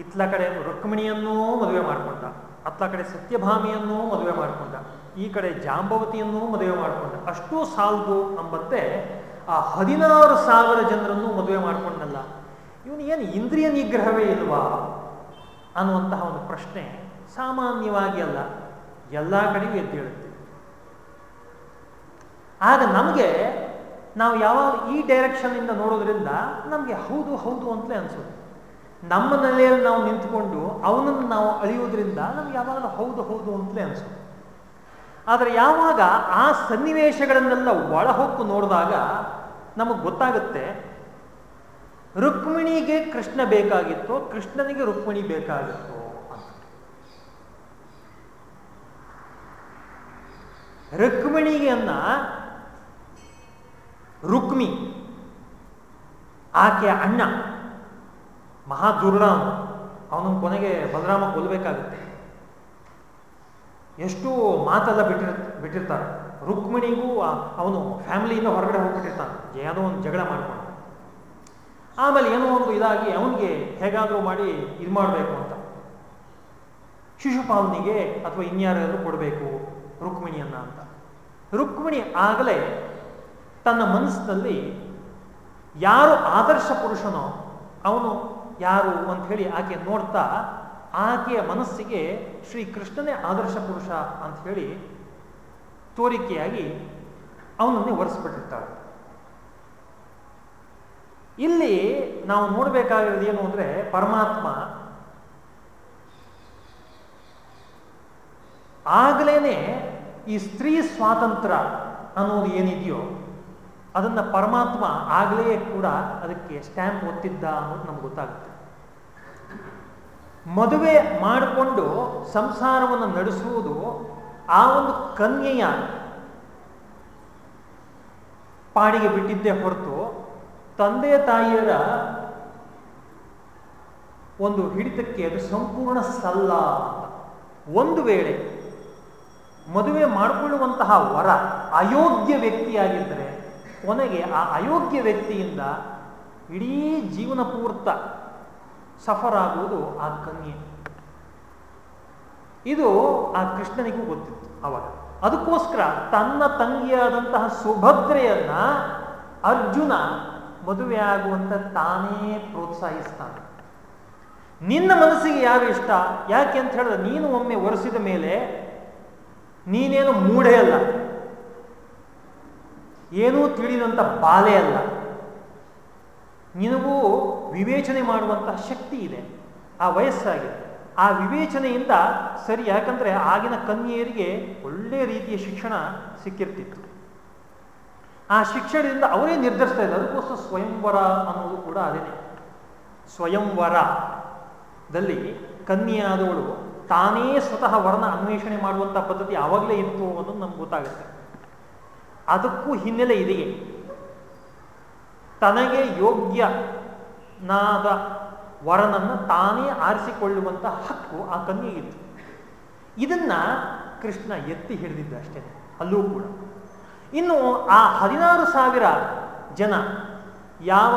ಇತ್ಲ ಕಡೆ ರುಕ್ಮಿಣಿಯನ್ನೂ ಮದುವೆ ಮಾಡಿಕೊಂಡ, ಅತ್ಲ ಕಡೆ ಸತ್ಯಭಾಮಿಯನ್ನೂ ಮದುವೆ ಮಾಡಿಕೊಂಡ. ಈ ಕಡೆ ಜಾಂಬವತಿಯನ್ನು ಮದುವೆ ಮಾಡಿಕೊಂಡ. ಅಷ್ಟು ಸಾಲ್ದು ಅಂಬತ್ತೆ, ಆ ಹದಿನಾರು ಸಾವಿರ ಜನರನ್ನು ಮದುವೆ ಮಾಡಿಕೊಂಡಲ್ಲ ಇವನು ಏನು ಇಂದ್ರಿಯ ನಿಗ್ರಹವೇ ಇಲ್ವಾ ಅನ್ನುವಂತಹ ಒಂದು ಪ್ರಶ್ನೆ ಸಾಮಾನ್ಯವಾಗಿ ಅಲ್ಲ. ಎಲ್ಲ ಕಡೆಯೂ ಎದ್ದೇಳುತ್ತೆ. ಆಗ ನಮಗೆ ನಾವು ಯಾವಾಗ ಈ ಡೈರೆಕ್ಷನ್ನಿಂದ ನೋಡೋದ್ರಿಂದ ನಮಗೆ ಹೌದು ಹೌದು ಅಂತಲೇ ಅನ್ಸುತ್ತೆ. ನಮ್ಮ ನೆಲೆಯಲ್ಲಿ ನಾವು ನಿಂತ್ಕೊಂಡು ಅವನನ್ನು ನಾವು ಅಳಿಯೋದ್ರಿಂದ ನಮ್ಗೆ ಯಾವಾಗಲೂ ಹೌದು ಹೌದು ಅಂತಲೇ ಅನಿಸುತ್ತೆ. ಆದರೆ ಯಾವಾಗ ಆ ಸನ್ನಿವೇಶಗಳನ್ನೆಲ್ಲ ಒಳಹೊಕ್ಕು ನೋಡಿದಾಗ ನಮಗೆ ಗೊತ್ತಾಗುತ್ತೆ, ರುಕ್ಮಿಣಿಗೆ ಕೃಷ್ಣ ಬೇಕಾಗಿತ್ತು, ಕೃಷ್ಣನಿಗೆ ರುಕ್ಮಿಣಿ ಬೇಕಾಗಿತ್ತು ಅಂತ. ರುಕ್ಮಿಣಿಗೆಯನ್ನ ರುಕ್ಮಿ ಆಕೆಯ ಅಣ್ಣ ಮಹಾದುರ್ಣ ಅವನ ಕೊನೆಗೆ ಬಲರಾಮ ಕೊಲ್ಲಬೇಕಾಗುತ್ತೆ ಎಷ್ಟು ಮಾತೆಲ್ಲ ಬಿಟ್ಟಿರ್ ಬಿಟ್ಟಿರ್ತಾರೆ. ರುಕ್ಮಿಣಿಗೂ ಅವನು ಫ್ಯಾಮಿಲಿಯಿಂದ ಹೊರಗಡೆ ಹೋಗ್ಬಿಟ್ಟಿರ್ತಾನೆ. ಏನೋ ಒಂದು ಜಗಳ ಮಾಡಿಕೊಂಡು. ಆಮೇಲೆ ಏನೋ ಒಂದು ಇದಾಗಿ ಅವನಿಗೆ ಹೇಗಾದರೂ ಮಾಡಿ ಇದು ಮಾಡಬೇಕು ಅಂತ. ಶಿಶುಪಾಲನಿಗೆ ಅಥವಾ ಇನ್ಯಾರಾದರೂ ಕೊಡಬೇಕು ರುಕ್ಮಿಣಿಯನ್ನ ಅಂತ. ರುಕ್ಮಿಣಿ ಆಗಲೇ ತನ್ನ ಮನಸ್ಸಿನಲ್ಲಿ ಯಾರು ಆದರ್ಶ ಪುರುಷನೋ, ಅವನು ಯಾರು ಅಂತ ಹೇಳಿ ಆಕೆ ನೋಡ್ತಾ ಆಕೆಯ ಮನಸ್ಸಿಗೆ ಶ್ರೀ ಕೃಷ್ಣನೇ ಆದರ್ಶ ಪುರುಷ ಅಂತ ಹೇಳಿ ತೋರಿಕೆಯಾಗಿ ಅವನನ್ನೇ ಒರೆಸ್ಬಿಟ್ಟಿರ್ತಾಳೆ ಇಲ್ಲಿ ನಾವು ನೋಡಬೇಕಾಗಿರೋದು ಏನು ಅಂದ್ರೆ ಪರಮಾತ್ಮ ಆಗಲೇನೆ ಈ ಸ್ತ್ರೀ ಸ್ವಾತಂತ್ರ್ಯ ಅನ್ನೋದು ಏನಿದೆಯೋ ಅದನ್ನ ಪರಮಾತ್ಮ ಆಗಲೇ ಕೂಡ ಅದಕ್ಕೆ ಸ್ಟ್ಯಾಂಪ್ ಒತ್ತಿದ್ದ ಅನ್ನೋದು ನಮ್ಗೆ ಗೊತ್ತಾಗುತ್ತೆ. ಮದುವೆ ಮಾಡಿಕೊಂಡು ಸಂಸಾರವನ್ನು ನಡೆಸುವುದು ಆ ಒಂದು ಕನ್ಯೆಯ ಪಾಡಿಗೆ ಬಿಟ್ಟಿದ್ದೇ ಹೊರತು ತಂದೆ ತಾಯಿಯರ ಒಂದು ಹಿಡಿತಕ್ಕೆ ಅದು ಸಂಪೂರ್ಣ ಸಲ್ಲ ಒಂದು ವೇಳೆ ಮದುವೆ ಮಾಡಿಕೊಳ್ಳುವಂತಹ ವರ ಅಯೋಗ್ಯ ವ್ಯಕ್ತಿಯಾಗಿದ್ದರೆ ಕೊನೆಗೆ ಆ ಅಯೋಗ್ಯ ವ್ಯಕ್ತಿಯಿಂದ ಇಡೀ ಜೀವನ ಪೂರ್ತ ಸಫರ್ ಆಗುವುದು ಆ ಕನ್ಯೆ ಇದು ಆ ಕೃಷ್ಣನಿಗೂ ಗೊತ್ತಿತ್ತು ಅವಾಗ. ಅದಕ್ಕೋಸ್ಕರ ತನ್ನ ತಂಗಿಯಾದಂತಹ ಸುಭದ್ರೆಯನ್ನ ಅರ್ಜುನ ಮದುವೆ ಆಗುವಂತ ತಾನೇ ಪ್ರೋತ್ಸಾಹಿಸ್ತಾನೆ. ನಿನ್ನ ಮನಸ್ಸಿಗೆ ಯಾರು ಇಷ್ಟ? ಯಾಕೆ ಅಂತ ಹೇಳಿದ್ರೆ ನೀನು ಒಮ್ಮೆ ಒರೆಸಿದ ಮೇಲೆ ನೀನೇನು ಮೂಢೆ ಅಲ್ಲ. ಏನೂ ತಿಳಿದಂತ ಬಾಲೆ ಅಲ್ಲ. ನಿನಗೂ ವಿವೇಚನೆ ಮಾಡುವಂತಹ ಶಕ್ತಿ ಇದೆ. ಆ ವಯಸ್ಸಾಗಿದೆ. ಆ ವಿವೇಚನೆಯಿಂದ ಸರಿ, ಯಾಕಂದರೆ ಆಗಿನ ಕನ್ಯೆಯರಿಗೆ ಒಳ್ಳೆ ರೀತಿಯ ಶಿಕ್ಷಣ ಸಿಕ್ಕಿರ್ತಿತ್ತು. ಆ ಶಿಕ್ಷಣದಿಂದ ಅವರೇ ನಿರ್ಧರಿಸ್ತಾ ಇದ್ದಾರೆ. ಅದಕ್ಕೋಸ್ಕರ ಸ್ವಯಂವರ ಅನ್ನೋದು ಕೂಡ ಅದೇನೆ. ಸ್ವಯಂವರದಲ್ಲಿ ಕನ್ಯೆಯಾದವಳು ತಾನೇ ಸ್ವತಃ ವರನ ಅನ್ವೇಷಣೆ ಮಾಡುವಂಥ ಪದ್ಧತಿ ಯಾವಾಗಲೇ ಇತ್ತು ಅನ್ನೋದು ನಮ್ಗೆ ಗೊತ್ತಾಗುತ್ತೆ. ಅದಕ್ಕೂ ಹಿನ್ನೆಲೆ ಇದೆಯೇ? ತನಗೆ ಯೋಗ್ಯನಾದ ವರನನ್ನು ತಾನೇ ಆರಿಸಿಕೊಳ್ಳುವಂತ ಹಕ್ಕು ಆ ಕನ್ಯೆಗಿತ್ತು ಇದನ್ನ ಕೃಷ್ಣ ಎತ್ತಿ ಹಿಡಿದಿದ್ದ ಅಷ್ಟೇ, ಅಲ್ಲೂ ಕೂಡ. ಇನ್ನು ಆ ಹದಿನಾರು ಸಾವಿರ ಜನ ಯಾವ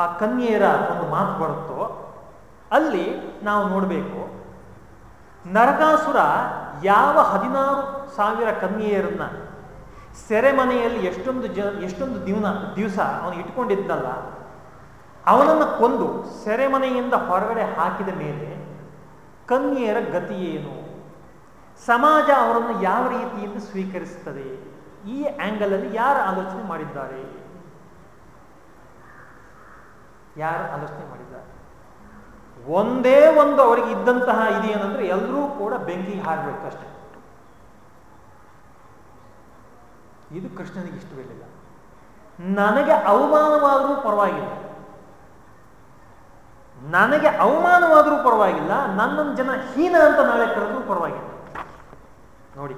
ಆ ಕನ್ಯೆಯರ ಒಂದು ಮಾತು ಬರುತ್ತೋ, ಅಲ್ಲಿ ನಾವು ನೋಡಬೇಕು, ನರಕಾಸುರ ಯಾವ ಹದಿನಾರು ಸಾವಿರ ಕನ್ಯೆಯರನ್ನ ಸೆರೆಮನೆಯಲ್ಲಿ ಎಷ್ಟೊಂದು ಜ, ಎಷ್ಟೊಂದು ದಿವನ, ದಿವಸ ಅವನು ಇಟ್ಕೊಂಡಿದ್ದಲ್ಲ, ಅವನನ್ನು ಕೊಂದು ಸೆರೆಮನೆಯಿಂದ ಹೊರಗಡೆ ಹಾಕಿದ ಮೇಲೆ ಕನ್ಯೆಯರ ಗತಿ ಏನು? ಸಮಾಜ ಅವರನ್ನು ಯಾವ ರೀತಿಯಿಂದ ಸ್ವೀಕರಿಸುತ್ತದೆ? ಈ ಆಂಗಲ್ ಅಲ್ಲಿ ಯಾರು ಆಲೋಚನೆ ಮಾಡಿದ್ದಾರೆ? ಯಾರು ಆಲೋಚನೆ ಮಾಡಿದ್ದಾರೆ? ಒಂದೇ ಒಂದು ಅವರಿಗೆ ಇದ್ದಂತಹ ಇದೇನಂದ್ರೆ ಎಲ್ಲರೂ ಕೂಡ ಬೆಂಕಿಗೆ ಹಾರಬೇಕು ಅಷ್ಟೇ ಇದು ಕೃಷ್ಣನಿಗೆ ಇಷ್ಟವಿರಲಿಲ್ಲ ನನಗೆ ಅವಮಾನವಾದರೂ ಪರವಾಗಿಲ್ಲ. ನನಗೆ ಅವಮಾನವಾದರೂ ಪರವಾಗಿಲ್ಲ. ನನ್ನನ್ನು ಜನ ಹೀನ ಅಂತ ನಾಳೆ ಕರೆದ್ರೂ ಪರವಾಗಿಲ್ಲ. ನೋಡಿ.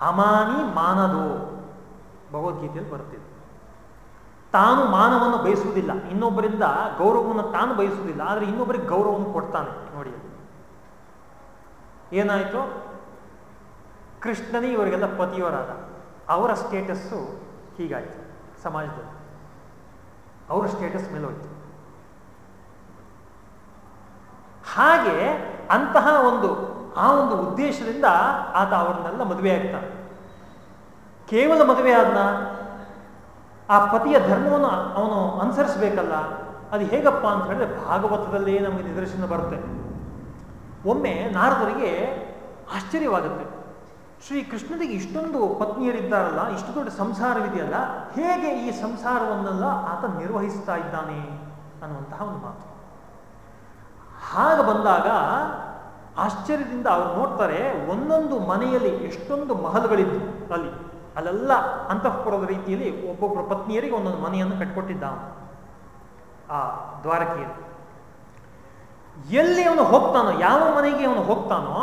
ಅಮಾನಿ ಮಾನದೋ. ಭಗವದ್ಗೀತೆಯಲ್ಲಿ ಬರ್ತಿದೆ ತಾನು ಮಾನವನ್ನು ಬಯಸುವುದಿಲ್ಲ. ಇನ್ನೊಬ್ಬರಿಂದ ಗೌರವವನ್ನು ತಾನು ಬಯಸುವುದಿಲ್ಲ. ಆದರೆ ಇನ್ನೊಬ್ಬರಿಗೆ ಗೌರವವನ್ನು ಕೊಡ್ತಾನೆ. ನೋಡಿ. ಏನಾಯಿತು? ಕೃಷ್ಣನೇ ಇವರಿಗೆಲ್ಲ ಪತಿಯವರಾದ. ಅವರ ಸ್ಟೇಟಸ್ಸು ಹೀಗಾಯಿತು ಸಮಾಜದಲ್ಲಿ. ಅವರ ಸ್ಟೇಟಸ್ ಮೇಲೆ ಹೋಯ್ತು ಹಾಗೆ ಅಂತಹ ಒಂದು, ಆ ಒಂದು ಉದ್ದೇಶದಿಂದ ಆತ ಅವ್ರನ್ನೆಲ್ಲ ಮದುವೆ ಆಗ್ತಾನೆ. ಕೇವಲ ಮದುವೆ ಆದ್ನ, ಆ ಪತಿಯ ಧರ್ಮವನ್ನು ಅವನು ಅನುಸರಿಸಬೇಕಲ್ಲ, ಅದು ಹೇಗಪ್ಪ ಅಂತ ಹೇಳಿದ್ರೆ ಭಾಗವತದಲ್ಲೇ ನಮಗೆ ನಿದರ್ಶನ ಬರುತ್ತೆ. ಒಮ್ಮೆ ನಾರದರಿಗೆ ಆಶ್ಚರ್ಯವಾಗುತ್ತೆ. ಶ್ರೀ ಕೃಷ್ಣನಿಗೆ ಇಷ್ಟೊಂದು ಪತ್ನಿಯರಿದ್ದಾರಲ್ಲ, ಇಷ್ಟು ದೊಡ್ಡ ಸಂಸಾರವಿದೆಯಲ್ಲ, ಹೇಗೆ ಈ ಸಂಸಾರವನ್ನೆಲ್ಲ ಆತ ನಿರ್ವಹಿಸ್ತಾ ಇದ್ದಾನೆ ಅನ್ನುವಂತಹ ಒಂದು ಮಾತು. ಹಾಗೆ ಬಂದಾಗ ಆಶ್ಚರ್ಯದಿಂದ ಅವ್ರು ನೋಡ್ತಾರೆ, ಒಂದೊಂದು ಮನೆಯಲ್ಲಿ ಎಷ್ಟೊಂದು ಮಹಲ್ಗಳಿದ್ದು ಅಲ್ಲಿ. ಅಲ್ಲೆಲ್ಲ ಅಂತಃಪುರದ ರೀತಿಯಲ್ಲಿ ಒಬ್ಬೊಬ್ಬರ ಪತ್ನಿಯರಿಗೆ ಒಂದೊಂದು ಮನೆಯನ್ನು ಕಟ್ಕೊಟ್ಟಿದ್ದ ಆ ದ್ವಾರಕೆಯಲ್ಲಿ. ಎಲ್ಲಿ ಅವನು ಹೋಗ್ತಾನೋ, ಯಾವ ಮನೆಗೆ ಅವನು ಹೋಗ್ತಾನೋ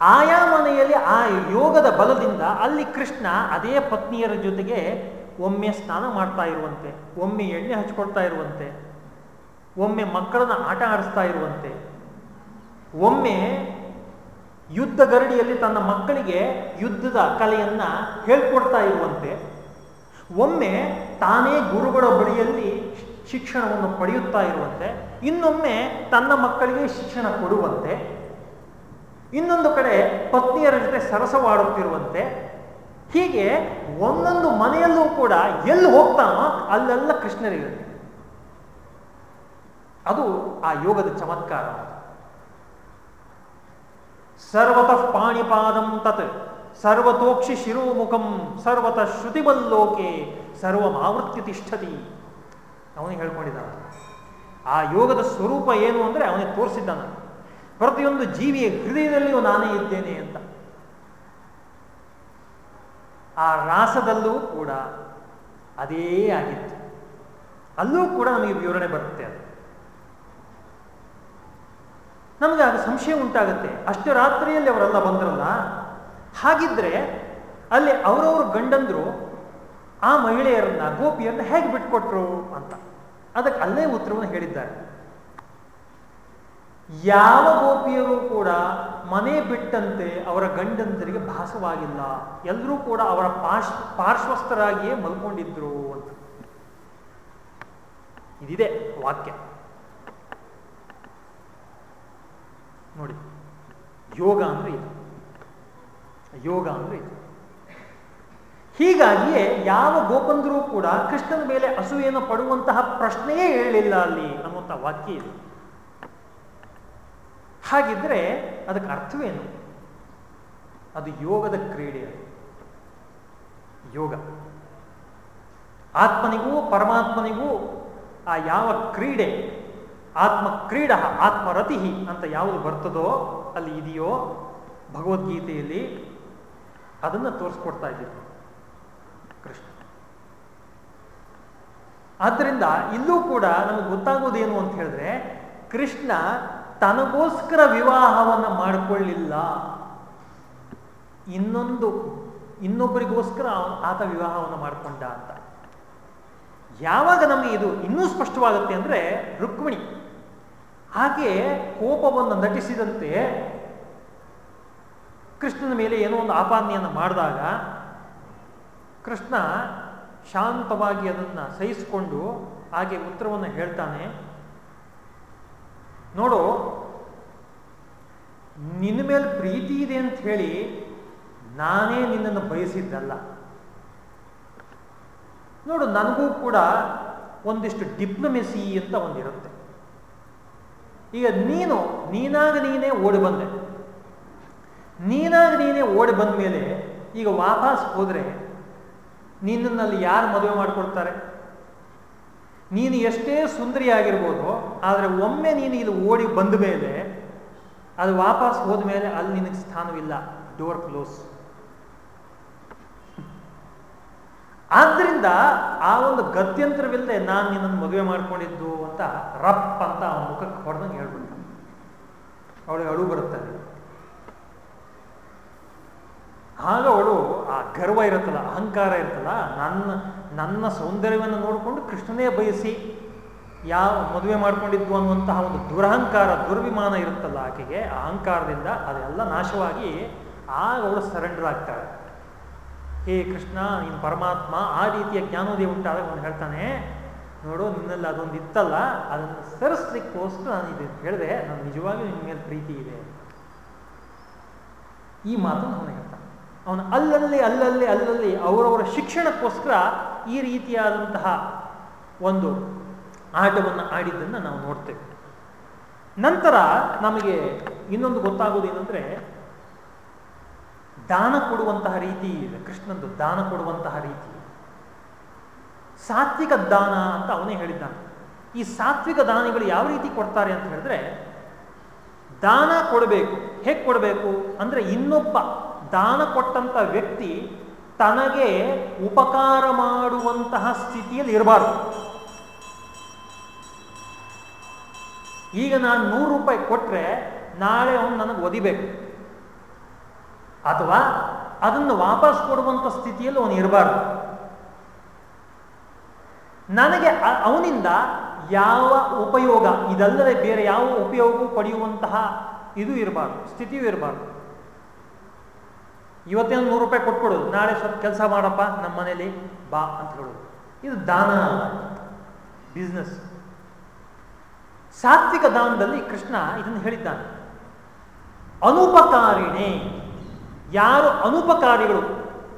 ಆಯಾ ಮನೆಯಲ್ಲಿ ಆ ಯೋಗದ ಬಲದಿಂದ ಅಲ್ಲಿ ಕೃಷ್ಣ ಅದೇ ಪತ್ನಿಯರ ಜೊತೆಗೆ ಒಮ್ಮೆ ಸ್ನಾನ ಮಾಡ್ತಾ ಇರುವಂತೆ, ಒಮ್ಮೆ ಎಣ್ಣೆ ಹಚ್ಕೊಡ್ತಾ ಇರುವಂತೆ, ಒಮ್ಮೆ ಮಕ್ಕಳನ್ನ ಆಟ ಆಡಿಸ್ತಾ ಇರುವಂತೆ, ಒಮ್ಮೆ ಯುದ್ಧ ಗರಡಿಯಲ್ಲಿ ತನ್ನ ಮಕ್ಕಳಿಗೆ ಯುದ್ಧದ ಕಲೆಯನ್ನ ಹೇಳ್ಕೊಡ್ತಾ ಇರುವಂತೆ, ಒಮ್ಮೆ ತಾನೇ ಗುರುಗಳ ಬಳಿಯಲ್ಲಿ ಶಿಕ್ಷಣವನ್ನು ಪಡೆಯುತ್ತಾ ಇರುವಂತೆ, ಇನ್ನೊಮ್ಮೆ ತನ್ನ ಮಕ್ಕಳಿಗೆ ಶಿಕ್ಷಣ ಕೊಡುವಂತೆ ಇನ್ನೊಂದು ಕಡೆ ಪತ್ನಿಯರ ಜೊತೆ ಸರಸವಾಡುತ್ತಿರುವಂತೆ, ಹೀಗೆ ಒಂದೊಂದು ಮನೆಯಲ್ಲೂ ಕೂಡ ಎಲ್ಲಿ ಹೋಗ್ತಾನೋ ಅಲ್ಲೆಲ್ಲ ಕೃಷ್ಣರಿರುತ್ತೆ ಅದು ಆ ಯೋಗದ ಚಮತ್ಕಾರ. ಸರ್ವತಃ ಪಾಣಿಪಾದಂ ತತ್, ಸರ್ವತೋಕ್ಷಿ ಶಿರೋಮುಖಂ, ಸರ್ವತಃ ಶ್ರುತಿಬಲ್ಲೋಕೆ ಸರ್ವಮಾವೃತ್ತಿ ತಿಷ್ಠತಿ. ಅವನಿಗೆ ಹೇಳ್ಕೊಂಡಿದ್ದಾನೆ. ಆ ಯೋಗದ ಸ್ವರೂಪ ಏನು ಅಂದ್ರೆ ಅವನಿಗೆ ತೋರಿಸಿದ್ದಾನ. ಪ್ರತಿಯೊಂದು ಜೀವಿಯ ಹೃದಯದಲ್ಲಿಯೂ ನಾನೇ ಇದ್ದೇನೆ ಅಂತ. ಆ ರಾಸದಲ್ಲೂ ಕೂಡ ಅದೇ ಆಗಿತ್ತು. ಅಲ್ಲೂ ಕೂಡ ನಮಗೆ ವಿವರಣೆ ಬರುತ್ತೆ ಅದು. ನಮಗೆ ಆಗ ಸಂಶಯ ಉಂಟಾಗುತ್ತೆ. ಅಷ್ಟು ರಾತ್ರಿಯಲ್ಲಿ ಅವರೆಲ್ಲ ಬಂದ್ರಲ್ಲ? ಹಾಗಿದ್ರೆ ಅಲ್ಲಿ ಅವರವರು ಗಂಡಂದ್ರು, ಆ ಮಹಿಳೆಯರನ್ನ ಗೋಪಿಯರನ್ನ ಹೇಗೆ ಬಿಟ್ಕೊಟ್ರು ಅಂತ. ಅದಕ್ಕೆ ಅಲ್ಲೇ ಉತ್ತರವನ್ನು ಹೇಳಿದ್ದಾರೆ. ಯಾವ ಗೋಪಿಯರು ಕೂಡ ಮನೆ ಬಿಟ್ಟಂತೆ ಅವರ ಗಂಡಂದರಿಗೆ ಭಾಸವಾಗಿಲ್ಲ. ಎಲ್ಲರೂ ಕೂಡ ಅವರ ಪಾರ್ಶ್ ಪಾರ್ಶ್ವಸ್ಥರಾಗಿಯೇ ಮಲ್ಕೊಂಡಿದ್ರು ಅಂತ. ಇದಿದೆ ವಾಕ್ಯ. ನೋಡಿ, ಯೋಗ ಅಂದ್ರೆ ಇದು. ಯೋಗ ಅಂದ್ರೆ ಇದು. ಹೀಗಾಗಿಯೇ ಯಾವ ಗೋಪಂದರೂ ಕೂಡ ಕೃಷ್ಣನ ಮೇಲೆ ಅಸೂಯೆಯನ್ನು ಪಡುವಂತಹ ಪ್ರಶ್ನೆಯೇ ಹೇಳಿಲ್ಲ ಅಲ್ಲಿ ಅನ್ನುವಂಥ ವಾಕ್ಯ ಇದೆ. ಹಾಗಿದ್ರೆ ಅದಕ್ಕೆ ಅರ್ಥವೇನು? ಅದು ಯೋಗದ ಕ್ರೀಡೆ ಅದು. ಯೋಗ. ಆತ್ಮನಿಗೂ ಪರಮಾತ್ಮನಿಗೂ ಆ ಯಾವ ಕ್ರೀಡೆ, ಆತ್ಮ ಕ್ರೀಡ ಆತ್ಮರತಿ ಅಂತ ಯಾವುದು ಬರ್ತದೋ ಅಲ್ಲಿ ಇದೆಯೋ ಭಗವದ್ಗೀತೆಯಲ್ಲಿ ಅದನ್ನು ತೋರಿಸ್ಕೊಡ್ತಾ ಇದ್ದೀವಿ ಕೃಷ್ಣ. ಆದ್ದರಿಂದ ಇಲ್ಲೂ ಕೂಡ ನಮಗೆ ಗೊತ್ತಾಗೋದೇನು ಅಂತ ಹೇಳಿದ್ರೆ ಕೃಷ್ಣ ತನಗೋಸ್ಕರ ವಿವಾಹವನ್ನು ಮಾಡಿಕೊಳ್ಳಿಲ್ಲ. ಇನ್ನೊಂದು, ಇನ್ನೊಬ್ಬರಿಗೋಸ್ಕರ ಆತ ವಿವಾಹವನ್ನು ಮಾಡಿಕೊಂಡ ಅಂತ. ಯಾವಾಗ ನಮಗೆ ಇದು ಇನ್ನೂ ಸ್ಪಷ್ಟವಾಗುತ್ತೆ ಅಂದರೆ ರುಕ್ಮಿಣಿ. ಹಾಗೆ ಕೋಪವನ್ನು ನಟಿಸಿದಂತೆ ಕೃಷ್ಣನ ಮೇಲೆ ಏನೋ ಒಂದು ಆಪಾದನೆಯನ್ನು ಮಾಡಿದಾಗ ಕೃಷ್ಣ ಶಾಂತವಾಗಿ ಅದನ್ನು ಸಹಿಸಿಕೊಂಡು ಹಾಗೆ ಉತ್ತರವನ್ನು ಹೇಳ್ತಾನೆ ನೋಡು, ನಿನ್ನ ಮೇಲೆ ಪ್ರೀತಿ ಇದೆ ಅಂತ ಹೇಳಿ ನಾನೇ ನಿನ್ನನ್ನು ಬಯಸಿದ್ದಲ್ಲ. ನೋಡು, ನನಗೂ ಕೂಡ ಒಂದಿಷ್ಟು ಡಿಪ್ಲೊಮೆಸಿ ಅಂತ ಒಂದಿರುತ್ತೆ. ಈಗ ನೀನು, ನೀನಾಗ ನೀನೇ ಓಡಿ ಬಂದೆ. ನೀನಾಗ ನೀನೇ ಓಡಿ ಬಂದ ಮೇಲೆ ಈಗ ವಾಪಸ್ ಹೋದರೆ ನಿನ್ನಲ್ಲಿ ಯಾರು ಮದುವೆ ಮಾಡಿಕೊಡ್ತಾರೆ? ನೀನು ಎಷ್ಟೇ ಸುಂದರಿಯಾಗಿರ್ಬೋದು, ಆದರೆ ಒಮ್ಮೆ ನೀನು ಇಲ್ಲಿ ಓಡಿ ಬಂದ ಮೇಲೆ, ಅದು ವಾಪಸ್ ಹೋದ ಮೇಲೆ ಅಲ್ಲಿ ನಿನಗೆ ಸ್ಥಾನವಿಲ್ಲ. ಡೋರ್ ಕ್ಲೋಸ್ ಆದ್ದರಿಂದ ಆ ಒಂದು ಗತ್ಯಂತರವಿಲ್ಲದೆ ನಾನು ನಿನ್ನನ್ನು ಮದುವೆ ಮಾಡ್ಕೊಂಡಿದ್ದು ಅಂತ ರಪ್ ಅಂತ ಅವನ ಮುಖಕ್ಕೆ ಹೊಡೆದಂಗೆ ಹೇಳ್ಬಿಟ್ಟ. ಅವಳಿಗೆ ಅಳು ಬರುತ್ತೆ ಆಗ ಅವಳು ಆ ಗರ್ವ ಇರುತ್ತಲ್ಲ, ಅಹಂಕಾರ ಇರುತ್ತಲ್ಲ, ನನ್ನ ನನ್ನ ಸೌಂದರ್ಯವನ್ನು ನೋಡಿಕೊಂಡು ಕೃಷ್ಣನೇ ಬಯಸಿ ಯಾವ ಮದುವೆ ಮಾಡಿಕೊಂಡಿದ್ವು ಅನ್ನುವಂತಹ ಒಂದು ದುರಹಂಕಾರ, ದುರ್ವಿಮಾನ ಇರುತ್ತಲ್ಲ ಆಕೆಗೆ ಅಹಂಕಾರದಿಂದ ಅದೆಲ್ಲ ನಾಶವಾಗಿ ಆಗ ಅವಳು ಸರೆಂಡರ್ ಆಗ್ತಾಳೆ. ಹೇ ಕೃಷ್ಣ, ನೀನು ಪರಮಾತ್ಮ, ಆ ರೀತಿಯ ಜ್ಞಾನೋದಯ ಉಂಟಾದಾಗ ಅವನು ಹೇಳ್ತಾನೆ, ನೋಡು, ನಿನ್ನಲ್ಲಿ ಅದೊಂದು ಇತ್ತಲ್ಲ, ಅದನ್ನು ಸರಿಸ್ಲಿಕ್ಕೋಸ್ಕರ ನಾನು ಇದು ಹೇಳಿದೆ, ನಾನು ನಿಜವಾಗಿಯೂ ನಿನ್ನ ಮೇಲೆ ಪ್ರೀತಿ ಇದೆ ಈ ಮಾತನ್ನು ಅವನು ಹೇಳ್ತಾನೆ. ಅವನು ಅಲ್ಲಲ್ಲಿ ಅಲ್ಲಲ್ಲಿ ಅಲ್ಲಲ್ಲಿ ಅವರವರ ಶಿಕ್ಷಣಕ್ಕೋಸ್ಕರ ಈ ರೀತಿಯಾದಂತಹ ಒಂದು ಆಟವನ್ನು ಆಡಿದ್ದನ್ನು ನಾವು ನೋಡ್ತೇವೆ. ನಂತರ ನಮಗೆ ಇನ್ನೊಂದು ಗೊತ್ತಾಗೋದು ಏನಂದ್ರೆ, ದಾನ ಕೊಡುವಂತಹ ರೀತಿ ಇದೆ, ಕೃಷ್ಣಂದು ದಾನ ಕೊಡುವಂತಹ ರೀತಿ. ಸಾತ್ವಿಕ ದಾನ ಅಂತ ಅವನೇ ಹೇಳಿದ್ದಾನೆ. ಈ ಸಾತ್ವಿಕ ದಾನಿಗಳು ಯಾವ ರೀತಿ ಕೊಡ್ತಾರೆ ಅಂತ ಹೇಳಿದ್ರೆ, ದಾನ ಕೊಡಬೇಕು. ಹೇಗೆ ಕೊಡಬೇಕು? ಅಂದ್ರೆ ಇನ್ನೊಬ್ಬ ದಾನ ಕೊಟ್ಟಂತ ವ್ಯಕ್ತಿ ತನಗೆ ಉಪಕಾರ ಮಾಡುವಂತಹ ಸ್ಥಿತಿಯಲ್ಲಿ ಇರಬಾರ್ದು. ಈಗ ನಾನು ನೂರು ರೂಪಾಯಿ ಕೊಟ್ಟರೆ ನಾಳೆ ಅವನು ನನಗೆ ಒದಿಬೇಕು. ಅಥವಾ ಅದನ್ನು ವಾಪಸ್ ಕೊಡುವಂಥ ಸ್ಥಿತಿಯಲ್ಲಿ ಅವನು ಇರಬಾರ್ದು. ನನಗೆ ಅವನಿಂದ ಯಾವ ಉಪಯೋಗ, ಇದಲ್ಲದೆ ಬೇರೆ ಯಾವ ಉಪಯೋಗವೂ ಪಡೆಯುವಂತಹ ಇದು ಇರಬಾರ್ದು, ಸ್ಥಿತಿಯೂ ಇರಬಾರ್ದು. ಇವತ್ತೇನು ನೂರು ರೂಪಾಯಿ ಕೊಟ್ಬಿಡು, ನಾಳೆ ಸ್ವಲ್ಪ ಕೆಲಸ ಮಾಡಪ್ಪ, ನಮ್ಮ ಮನೇಲಿ ಬಾ ಅಂತ ಹೇಳೋದು. ಇದು ದಾನ ಬಿಸ್ನೆಸ್ ಸಾತ್ವಿಕ ದಾನದಲ್ಲಿ ಕೃಷ್ಣ ಇದನ್ನು ಹೇಳಿದ್ದಾನೆ. ಅನುಪಕಾರಿಣೆ. ಯಾರು ಅನುಪಕಾರಿಗಳು,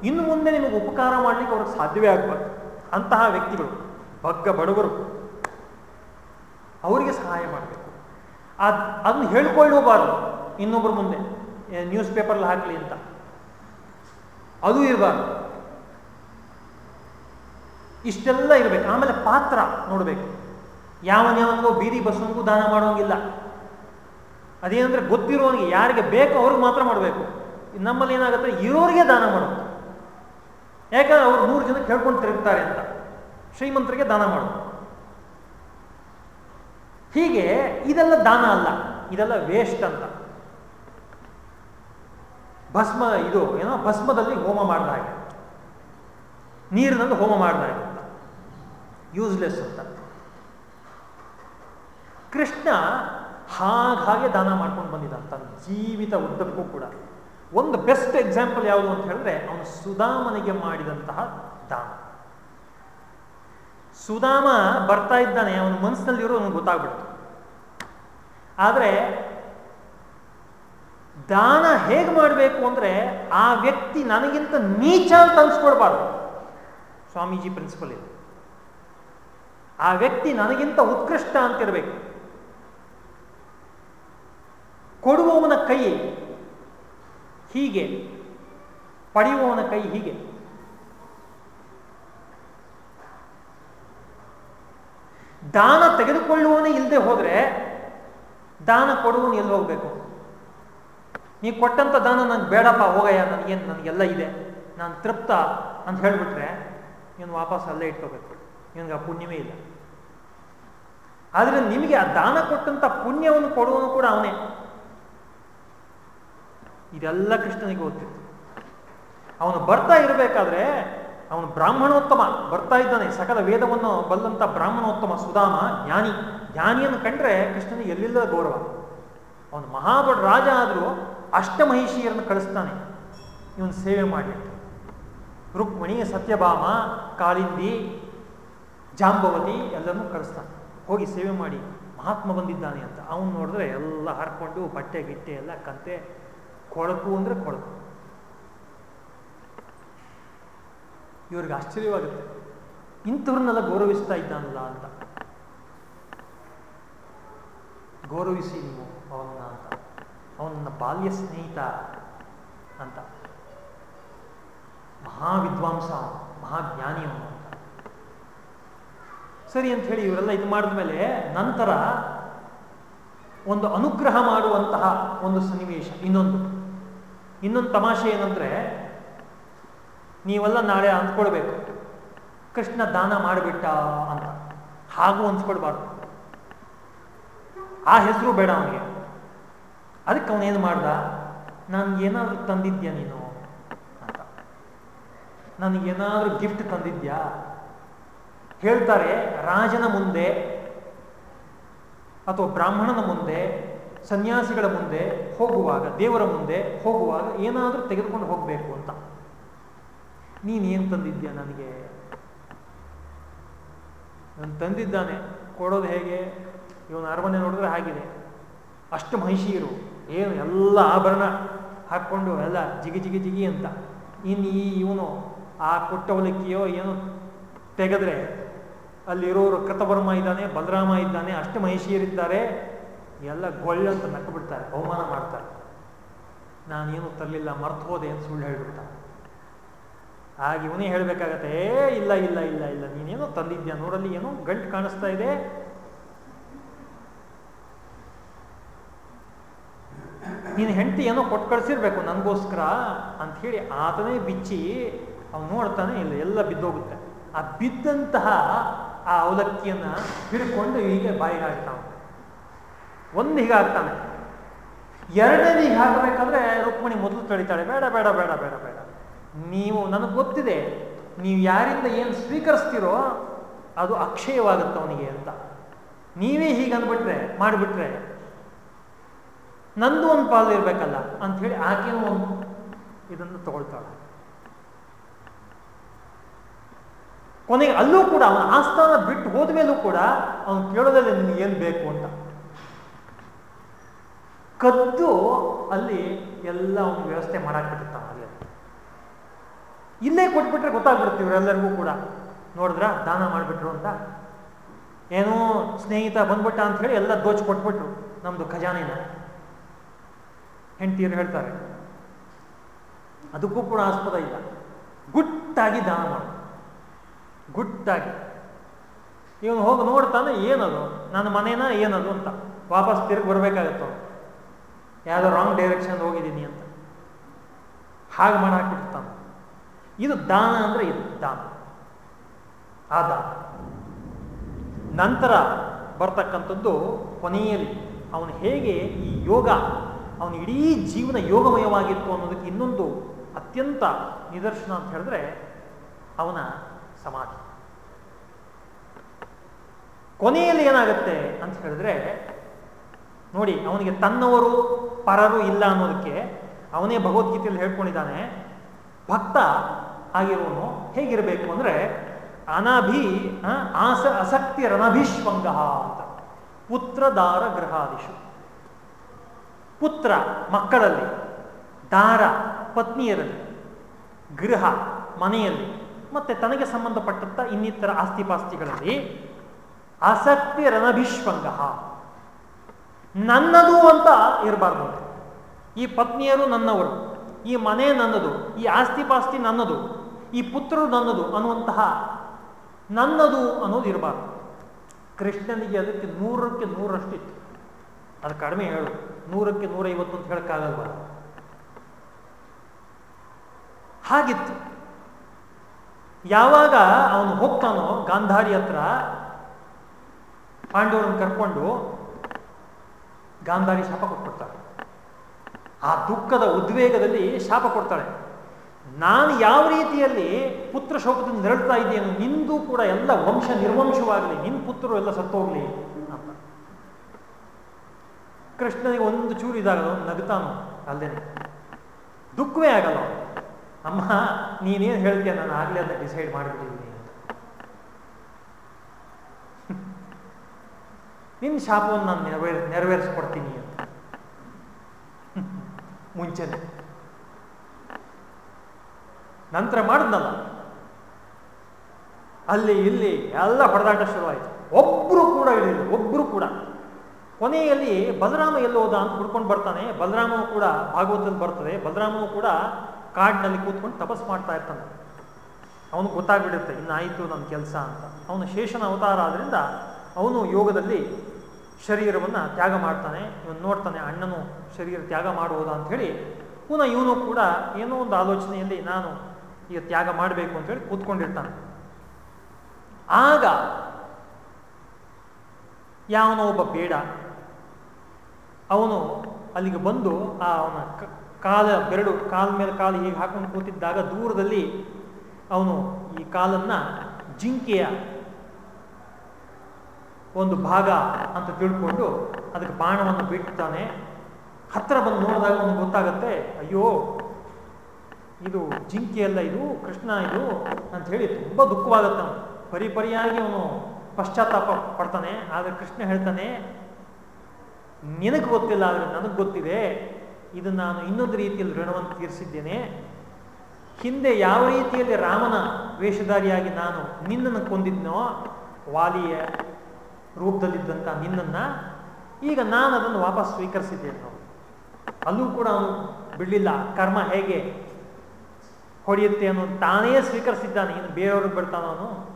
ಇನ್ನು ಮುಂದೆ ನಿಮಗೆ ಉಪಕಾರ ಮಾಡಲಿಕ್ಕೆ ಅವ್ರಿಗೆ ಸಾಧ್ಯವೇ ಆಗಬಾರ್ದು. ಅಂತಹ ವ್ಯಕ್ತಿಗಳು, ಬಗ್ಗ ಬಡವರು. ಅವರಿಗೆ ಸಹಾಯ ಮಾಡಬೇಕು. ಅದು, ಅದನ್ನು ಹೇಳ್ಕೊಳ್ಳಬಾರ್ದು ಇನ್ನೊಬ್ಬರ ಮುಂದೆ ನ್ಯೂಸ್ ಪೇಪರ್ಲ್ಲಿ ಹಾಕಲಿ ಅಂತ. ಅದು ಇರಬಾರ್ದು. ಇಷ್ಟೆಲ್ಲ ಇರಬೇಕು. ಆಮೇಲೆ ಪಾತ್ರ ನೋಡಬೇಕು. ಯಾವನ್ಯಾವನಿಗೂ ಬೀದಿ ಬಸ್ಸನಿಗೂ ದಾನ ಮಾಡೋಂಗಿಲ್ಲ ಅದೇನಂದ್ರೆ ಗೊತ್ತಿರೋನಿಗೆ ಯಾರಿಗೆ ಬೇಕೋ ಅವ್ರಿಗೆ ಮಾತ್ರ ಮಾಡಬೇಕು. ನಮ್ಮಲ್ಲಿ ಏನಾಗುತ್ತೆ ಇರೋರಿಗೆ ದಾನ ಮಾಡೋದು ಯಾಕಂದ್ರೆ ಅವ್ರು ನೂರು ಜನ ಕೇಳ್ಕೊಂಡು ತಿರುಗ್ತಾರೆ ಅಂತ. ಶ್ರೀಮಂತರಿಗೆ ದಾನ ಮಾಡೋದು ಹೀಗೆ ಇದೆಲ್ಲ ದಾನ ಅಲ್ಲ. ಇದೆಲ್ಲ ವೇಸ್ಟ್ ಅಂತ. ಭಸ್ಮ ಇದು, ಏನೋ ಭಸ್ಮದಲ್ಲಿ ಹೋಮ ಮಾಡಿದ ಹಾಗೆ ನೀರಿನಲ್ಲಿ ಹೋಮ ಮಾಡಿದ ಹಾಗೆ ಅಂತ. ಯೂಸ್ಲೆಸ್ ಅಂತ. ಕೃಷ್ಣ ಹಾಗೆ ದಾನ ಮಾಡ್ಕೊಂಡು ಬಂದಿದ್ದ ಅಂತ. ಜೀವಿತ ಉದ್ದಕ್ಕೂ ಕೂಡ. ಒಂದು ಬೆಸ್ಟ್ ಎಕ್ಸಾಂಪಲ್ ಯಾವುದು ಅಂತ ಹೇಳಿದ್ರೆ ಅವನು ಸುಧಾಮನಿಗೆ ಮಾಡಿದಂತಹ ದಾನ. ಸುಧಾಮ ಬರ್ತಾ ಇದ್ದಾನೆ, ಅವನ ಮನಸ್ಸಿನಲ್ಲಿರೋ ಅವನಿಗೆ ಗೊತ್ತಾಗ್ಬಿಡ್ತು. ಆದರೆ ದಾನ ಹೇಗೆ ಮಾಡಬೇಕು ಅಂದ್ರೆ ಆ ವ್ಯಕ್ತಿ ನನಗಿಂತ ನೀಚ ಅಂತ ಅನ್ಸ್ಕೊಡ್ಬಾರ್ದು ಸ್ವಾಮೀಜಿ ಪ್ರಿನ್ಸಿಪಲ್ ಇದೆ. ಆ ವ್ಯಕ್ತಿ ನನಗಿಂತ ಉತ್ಕೃಷ್ಟ ಅಂತಿರಬೇಕು. ಕೊಡುವವನ ಕೈ ಹೀಗೆ? ಪಡೆಯುವವನ ಕೈ ಹೀಗೆ. ದಾನ ತೆಗೆದುಕೊಳ್ಳುವವನೇ ಇಲ್ಲದೆ ಹೋದ್ರೆ ದಾನ ಕೊಡುವವನು ಎಲ್ಲಿ ಹೋಗ್ಬೇಕು? ನೀವು ಕೊಟ್ಟಂಥ ದಾನ ನನಗೆ ಬೇಡಪ್ಪ, ಹೋಗಯ್ಯ ನನಗೇನು ನನಗೆಲ್ಲ ಇದೆ. ನಾನು ತೃಪ್ತ ಅಂತ ಹೇಳಿಬಿಟ್ರೆ ಇವನು ವಾಪಸ್ ಅಲ್ಲೇ ಇಟ್ಕೋಬೇಕು. ಇವನಿಗೆ ಆ ಪುಣ್ಯವೇ ಇಲ್ಲ. ಆದರೆ ನಿಮಗೆ ಆ ದಾನ ಕೊಟ್ಟಂಥ ಪುಣ್ಯವನ್ನು ಕೊಡುವನು ಕೂಡ ಅವನೇ. ಇದೆಲ್ಲ ಕೃಷ್ಣನಿಗೆ ಗೊತ್ತಿತ್ತು. ಅವನು ಬರ್ತಾ ಇರಬೇಕಾದ್ರೆ ಅವನು ಬ್ರಾಹ್ಮಣೋತ್ತಮ, ಬರ್ತಾ ಇದ್ದಾನೆ. ಸಕಲ ವೇದವನ್ನು ಬಲ್ಲಂತ ಬ್ರಾಹ್ಮಣೋತ್ತಮ ಸುಧಾಮ, ಜ್ಞಾನಿ. ಜ್ಞಾನಿಯನ್ನು ಕಂಡ್ರೆ ಕೃಷ್ಣನಿಗೆ ಎಲ್ಲಿಲ್ಲದ ಗೌರವ. ಅವನು ಮಹಾದೊಡ್ಡ ರಾಜ ಆದರೂ ಅಷ್ಟಮಹಿಷಿಯರನ್ನು ಕಳಿಸ್ತಾನೆ. ಇವನು ಸೇವೆ ಮಾಡಲಿಕ್ಕೆ ರುಕ್ಮಿಣಿ, ಸತ್ಯಭಾಮ, ಕಾಳಿಂದಿ, ಜಾಂಬವತಿ ಎಲ್ಲರನ್ನೂ ಕಳಿಸ್ತಾನೆ. ಹೋಗಿ ಸೇವೆ ಮಾಡಿ. ಮಹಾತ್ಮ ಬಂದಿದ್ದಾನೆ ಅಂತ. ಅವನು ನೋಡಿದ್ರೆ ಎಲ್ಲ ಹರ್ಕೊಂಡು ಬಟ್ಟೆ, ಗಿಟ್ಟೆ ಎಲ್ಲ ಕಂತೆ. ಕೊಳಕು ಅಂದರೆ ಕೊಳಕು. ಇವ್ರಿಗೆ ಆಶ್ಚರ್ಯವಾಗುತ್ತೆ. ಇಂಥವ್ರನ್ನೆಲ್ಲ ಗೌರವಿಸ್ತಾ ಇದ್ದಾನಲ್ಲ ಅಂತ. ಗೌರವಿಸಿ ನೀವು ಅವನ್ನ. ಅವನನ್ನ ಬಾಲ್ಯ ಸ್ನೇಹಿತ ಅಂತ. ಮಹಾವಿದ್ವಾಂಸ, ಮಹಾಜ್ಞಾನಿ ಅವನು ಅಂತ. ಸರಿ ಅಂತ ಹೇಳಿ ಇವರೆಲ್ಲ ಇದು ಮಾಡಿದ ಮೇಲೆ ನಂತರ ಒಂದು ಅನುಗ್ರಹ ಮಾಡುವಂತಹ ಒಂದು ಸನ್ನಿವೇಶ, ಇನ್ನೊಂದು. ಇನ್ನೊಂದು ತಮಾಷೆ ಏನಂದ್ರೆ, ನೀವೆಲ್ಲ ನಾಳೆ ಅಂದ್ಕೊಳ್ಬೇಕು. ಕೃಷ್ಣ ದಾನ ಮಾಡಿಬಿಟ್ಟ ಅಂತ. ಹಾಗೂ ಅನ್ಸ್ಕೊಳ್ಬಾರ್ದು ಆ ಹೆಸರು ಬೇಡ ಅವನಿಗೆ. ಅದಕ್ಕೆ ಅವನೇನು ಮಾಡ್ದ? ಏನಾದರೂ ತಂದಿದ್ಯಾ ನೀನು? ಅಂತ. ನನಗೇನಾದರೂ ಗಿಫ್ಟ್ ತಂದಿದ್ಯಾ? ಹೇಳ್ತಾರೆ, ರಾಜನ ಮುಂದೆ ಅಥವಾ ಬ್ರಾಹ್ಮಣನ ಮುಂದೆ, ಸನ್ಯಾಸಿಗಳ ಮುಂದೆ ಹೋಗುವಾಗ, ದೇವರ ಮುಂದೆ ಹೋಗುವಾಗ ಏನಾದರೂ ತೆಗೆದುಕೊಂಡು ಹೋಗಬೇಕು ಅಂತ. ನೀನೇನು ತಂದಿದ್ಯಾ ನನಗೆ? ನಾನು ತಂದಿದ್ದಾನೆ. ಕೊಡೋದು ಹೇಗೆ? ಇವನು ಅರಮನೆ ನೋಡಿದ್ರೆ ಆಗಿದೆ ಅಷ್ಟು ಮಹಿಷಿಯರು. ಏನು ಎಲ್ಲ ಆಭರಣ ಹಾಕ್ಕೊಂಡು ಎಲ್ಲ ಜಿಗಿ ಜಿಗಿ ಜಿಗಿ ಅಂತ. ಇನ್ನು ಈ ಇವನು ಆ ಕೊಟ್ಟವಲಕ್ಕಿಯೋ ಏನು ತೆಗೆದ್ರೆ ಅಲ್ಲಿರೋರು ಕೃತವರ್ಮ ಇದ್ದಾನೆ, ಬಲರಾಮ ಇದ್ದಾನೆ, ಅಷ್ಟು ಮಹಿಷಿಯರಿದ್ದಾರೆ ಎಲ್ಲ ಗೊಳ್ಳಂತ ನಕ್ಕು ಬಿಡ್ತಾರೆ ಅವಮಾನ ಮಾಡ್ತಾರೆ. ನಾನೇನು ತರಲಿಲ್ಲ, ಮರ್ತು ಹೋದೆ ಅಂತ ಸುಳ್ಳು ಹೇಳಿಬಿಡ್ತಾನೆ. ಆಗ ಇವನೇ ಹೇಳಬೇಕಾಗತ್ತೆ, ಏ ಇಲ್ಲ ಇಲ್ಲ ಇಲ್ಲ ಇಲ್ಲ, ನೀನೇನೋ ತಂದಿದ್ಯಾ ನೋಡಲ್ಲಿ ಏನೋ ಗಂಟು ಕಾಣಿಸ್ತಾ ಇದೆ ನೀನು ಹೆಂಡತಿ ಏನೋ ಕೊಟ್ಟು ಕಳಿಸಿರ್ಬೇಕು ನನಗೋಸ್ಕರ ಅಂತ ಹೇಳಿ ಆತನೇ ಬಿಚ್ಚಿ ಅವ್ನು ನೋಡ್ತಾನೆ ಇಲ್ಲ, ಎಲ್ಲ ಬಿದ್ದೋಗುತ್ತೆ. ಆ ಬಿದ್ದಂತಹ ಆ ಅವಲಕ್ಕಿಯನ್ನ ಹಿಡ್ಕೊಂಡು ಹೀಗೆ ಬಾಯಿಗೆ ಹಾಕ್ತಾನೆ. ಒಂದು ಹೀಗೆ ಹಾಕ್ತಾನೆ. ಎರಡನೇ ಹೀಗೆ ಹಾಕಬೇಕಾದ್ರೆ ರುಕ್ಮಿಣಿ ಮೊದಲು ತಳಿತಾಳೆ, ಬೇಡ ಬೇಡ ಬೇಡ ಬೇಡ ಬೇಡ. ನೀವು, ನನಗೆ ಗೊತ್ತಿದೆ, ನೀವು ಯಾರಿಂದ ಏನು ಸ್ವೀಕರಿಸ್ತೀರೋ ಅದು ಅಕ್ಷಯವಾಗುತ್ತೆ ಅವನಿಗೆ ಅಂತ. ನೀವೇ ಹೀಗೆ ಅಂದ್ಬಿಟ್ರೆ ಮಾಡಿಬಿಟ್ರೆ ನಂದು ಒಂದು ಪಾಲು ಇರಬೇಕಲ್ಲ ಅಂಥೇಳಿ ಆಕೆಯೂ ಒಂದು ಇದನ್ನು ತಗೊಳ್ತಾಳೆ. ಕೊನೆಗೆ ಅಲ್ಲೂ ಕೂಡ ಅವನ ಆಸ್ಥಾನ ಬಿಟ್ಟು ಹೋದ ಮೇಲೂ ಕೂಡ ಅವನು ಕೇಳೋದಲ್ಲಿ ನಿಮಗೆ ಏನು ಬೇಕು ಅಂತ. ಕದ್ದು ಅಲ್ಲಿ ಎಲ್ಲ ಒಂದು ವ್ಯವಸ್ಥೆ ಮಾಡಾಕ್ಬಿಟ್ಟಿರ್ತಾನೆ ಅಲ್ಲಿ ಇಲ್ಲೇ ಕೊಟ್ಬಿಟ್ರೆ ಗೊತ್ತಾಗ್ಬಿಡ್ತೀವಿ ಇವರೆಲ್ಲರಿಗೂ ಕೂಡ. ನೋಡಿದ್ರ? ದಾನ ಮಾಡಿಬಿಟ್ರು ಅಂತ. ಏನೋ ಸ್ನೇಹಿತ ಬಂದ್ಬಿಟ್ಟ ಅಂತ ಹೇಳಿ ಎಲ್ಲ ದೋಚ್ ಕೊಟ್ಬಿಟ್ರು. ನಮ್ದು ಖಜಾನೆನ. ಹೆಂಡತಿಯರು ಹೇಳ್ತಾರೆ, ಅದಕ್ಕೂ ಕೂಡ ಆಸ್ಪದ ಇಲ್ಲ. ಗುಟ್ಟಾಗಿ ದಾನ ಮಾಡು. ಗುಟ್ಟಾಗಿ. ಇವನು ಹೋಗಿ ನೋಡ್ತಾನೆ, ಏನದು? ನನ್ನ ಮನೇನ ಏನದು ಅಂತ. ವಾಪಸ್ ತಿರುಗಿ ಬರಬೇಕಾಗತ್ತೋ? ಯಾವುದೋ ರಾಂಗ್ ಡೈರೆಕ್ಷನ್ ಹೋಗಿದ್ದೀನಿ ಅಂತ. ಹಾಗೆ ಮಾಡಿ ಹಾಕಿರ್ತಾನೆ ಇದು ದಾನ ಅಂದರೆ ಇದು, ದಾನ. ಆ ದಾನ. ನಂತರ ಬರ್ತಕ್ಕಂಥದ್ದು ಕೊನೆಯಲ್ಲಿ ಅವನು ಹೇಗೆ ಈ ಯೋಗ ಅವನ ಇಡೀ ಜೀವನ ಯೋಗಮಯವಾಗಿತ್ತು ಅನ್ನೋದಕ್ಕೆ ಇನ್ನೊಂದು ಅತ್ಯಂತ ನಿದರ್ಶನ ಅಂತ ಹೇಳಿದ್ರೆ ಅವನ ಸಮಾಧಿ. ಕೊನೆಯಲ್ಲಿ ಏನಾಗುತ್ತೆ ಅಂತ ಹೇಳಿದ್ರೆ, ನೋಡಿ, ಅವನಿಗೆ ತನ್ನವರು ಪರರು ಇಲ್ಲ ಅನ್ನೋದಕ್ಕೆ ಅವನೇ ಭಗವದ್ಗೀತೆಯಲ್ಲಿ ಹೇಳ್ಕೊಂಡಿದ್ದಾನೆ, ಭಕ್ತ ಆಗಿರೋನು ಹೇಗಿರಬೇಕು ಅಂದ್ರೆ, ಅನಭಿ ಆಸ, ಅಸಕ್ತಿ ರಣಭಿಶ್ವಂಗ ಅಂತ. ಪುತ್ರದಾರ ಗೃಹಾದಿಶು ಪುತ್ರ ಮಕ್ಕಳಲ್ಲಿ, ದಾರ ಪತ್ನಿಯರಲ್ಲಿ, ಗೃಹ ಮನೆಯಲ್ಲಿ, ಮತ್ತೆ ತನಗೆ ಸಂಬಂಧಪಟ್ಟಂತ ಇನ್ನಿತರ ಆಸ್ತಿಪಾಸ್ತಿಗಳಲ್ಲಿ ಆಸಕ್ತಿ ರಣಭಿಷ್ಪಂಗ ನನ್ನದು ಅಂತ ಇರಬಾರ್ದು. ಈ ಪತ್ನಿಯರು ನನ್ನವರು, ಈ ಮನೆ ನನ್ನದು, ಈ ಆಸ್ತಿಪಾಸ್ತಿ ನನ್ನದು, ಈ ಪುತ್ರರು ನನ್ನದು ಅನ್ನುವಂತಹ ನನ್ನದು ಅನ್ನೋದು ಇರಬಾರ್ದು. ಕೃಷ್ಣನಿಗೆ ಅದಕ್ಕೆ ನೂರಕ್ಕೆ ನೂರಷ್ಟಿತ್ತು. ಅದು ಕಡಿಮೆ ಹೇಳು. ನೂರಕ್ಕೆ ನೂರೈವತ್ತು ಅಂತ ಹೇಳಕ್ಕಾಗಲ್ವ ಹಾಗಿತ್ತು. ಯಾವಾಗ ಅವನು ಹೋಗ್ತಾನೋ ಗಾಂಧಾರಿ ಹತ್ರ, ಪಾಂಡವರನ್ನು ಕರ್ಕೊಂಡು ಗಾಂಧಾರಿ ಶಾಪ ಕೊಟ್ಬಿಡ್ತಾಳೆ ಆ ದುಃಖದ ಉದ್ವೇಗದಲ್ಲಿ ಶಾಪ ಕೊಡ್ತಾಳೆ. ನಾನು ಯಾವ ರೀತಿಯಲ್ಲಿ ಪುತ್ರ ಶೋಕದಿಂದ ನೆರಳ್ತಾ ಇದ್ದೇನು, ನಿಂದು ಕೂಡ ಎಲ್ಲ ವಂಶ ನಿರ್ವಂಶವಾಗಲಿ ನಿನ್ನ ಪುತ್ರರು ಎಲ್ಲ ಸತ್ತೋಗ್ಲಿ ಕೃಷ್ಣನಿಗೆ ಒಂದು ಚೂರು ಇದಾಗಲ್ಲ, ಅವ್ನು ನಗ್ತಾನು ಅಲ್ಲೇನೆ? ದುಃಖವೇ ಆಗಲ್ಲ ಅಮ್ಮ, ನೀನೇನು ಹೇಳ್ತೀಯ? ನಾನು ಆಗ್ಲೇ ಅಂತ ಡಿಸೈಡ್ ಮಾಡಿಬಿಟ್ಟಿದ್ದೀನಿ ಅಂತ. ನಿನ್ನ ಶಾಪವನ್ನು ನಾನು ನೆರವೇರ್, ನೆರವೇರಿಸ್ಕೊಡ್ತೀನಿ ಅಂತ. ಮುಂಚೆನೆ. ನಂತರ ಮಾಡಿದ್ನಲ್ಲ? ಅಲ್ಲಿ, ಇಲ್ಲಿ ಎಲ್ಲ ಹೊಡೆದಾಟ ಶುರುವಾಯಿತು. ಒಬ್ಬರು ಕೂಡ ಇರಲಿಲ್ಲ ಒಬ್ಬರು ಕೂಡ. ಕೊನೆಯಲ್ಲಿ ಬಲರಾಮ ಎಲ್ಲೋದ ಅಂತ ಹುಡ್ಕೊಂಡು ಬರ್ತಾನೆ. ಬಲರಾಮನು ಕೂಡ ಭಾಗವತದಲ್ಲಿ ಬರ್ತದೆ. ಬಲರಾಮನು ಕೂಡ ಕಾಡಿನಲ್ಲಿ ಕೂತ್ಕೊಂಡು ತಪಸ್ ಮಾಡ್ತಾ ಇರ್ತಾನೆ. ಅವನು ಗೊತ್ತಾಗ್ಬಿಡುತ್ತೆ ಇನ್ನಾಯಿತು ನನ್ನ ಕೆಲಸ ಅಂತ. ಅವನು ಶೇಷನ ಅವತಾರ ಆದ್ರಿಂದ ಅವನು ಯೋಗದಲ್ಲಿ ಶರೀರವನ್ನು ತ್ಯಾಗ ಮಾಡ್ತಾನೆ. ಇವನು ನೋಡ್ತಾನೆ, ಅಣ್ಣನು ಶರೀರ ತ್ಯಾಗ ಮಾಡುವುದ ಅಂತ ಹೇಳಿ ಪುನಃ ಇವನು ಕೂಡ ಏನೋ ಒಂದು ಆಲೋಚನೆಯಲ್ಲಿ, ನಾನು ಈಗ ತ್ಯಾಗ ಮಾಡಬೇಕು ಅಂತ ಹೇಳಿ ಕೂತ್ಕೊಂಡಿರ್ತಾನೆ. ಆಗ ಯಾವನೋ ಒಬ್ಬ ಬೇಡ ಅವನು ಅಲ್ಲಿಗೆ ಬಂದು ಆ ಅವನ ಕಾಲ ಬೆರಡು, ಕಾಲ ಮೇಲೆ ಕಾಲು ಹೀಗೆ ಹಾಕೊಂಡು ಕೂತಿದ್ದಾಗ ದೂರದಲ್ಲಿ ಅವನು ಈ ಕಾಲನ್ನ ಜಿಂಕೆಯ ಒಂದು ಭಾಗ ಅಂತ ತಿಳ್ಕೊಂಡು ಅದಕ್ಕೆ ಬಾಣವನ್ನು ಬಿಡ್ತಾನೆ ಹತ್ತಿರ ಬಂದು ನೋಡಿದಾಗ ಅವನು ಗೊತ್ತಾಗತ್ತೆ, ಅಯ್ಯೋ, ಇದು ಜಿಂಕೆಯಲ್ಲ ಇದು, ಕೃಷ್ಣ ಇದು ಅಂತ ಹೇಳಿ ತುಂಬ ದುಃಖವಾಗತ್ತೆ ಅವನು. ಪರಿಪರಿಯಾಗಿ ಅವನು ಪಶ್ಚಾತ್ತಾಪ ಪಡ್ತಾನೆ. ಆದರೆ ಕೃಷ್ಣ ಹೇಳ್ತಾನೆ ನಿನಗೆ ಗೊತ್ತಿಲ್ಲ ಆದರೆ ನನಗೆ ಗೊತ್ತಿದೆ. ಇದು ನಾನು ಇನ್ನೊಂದು ರೀತಿಯಲ್ಲಿ ಋಣವನ್ನು ತೀರಿಸಿದ್ದೇನೆ. ಹಿಂದೆ ಯಾವ ರೀತಿಯಲ್ಲಿ ರಾಮನ ವೇಷಧಾರಿಯಾಗಿ ನಾನು ನಿನ್ನನ್ನು ಕೊಂದಿದ್ನೋ, ವಾಲಿಯ ರೂಪದಲ್ಲಿದ್ದಂಥ ನಿನ್ನನ್ನು, ಈಗ ನಾನು ಅದನ್ನು ವಾಪಸ್ ಸ್ವೀಕರಿಸಿದ್ದೇನೆ ಅಲ್ಲೂ ಕೂಡ ಅವನು ಬಿಡಲಿಲ್ಲ. ಕರ್ಮ ಹೇಗೆ ಹೊಡೆಯುತ್ತೆ ಅನ್ನೋ ತಾನೇ ಸ್ವೀಕರಿಸಿದ್ದಾನೆ. ಇನ್ನು ಬೇರೆಯವ್ರಿಗೆ ಬಿಡ್ತಾನ ಅವನು?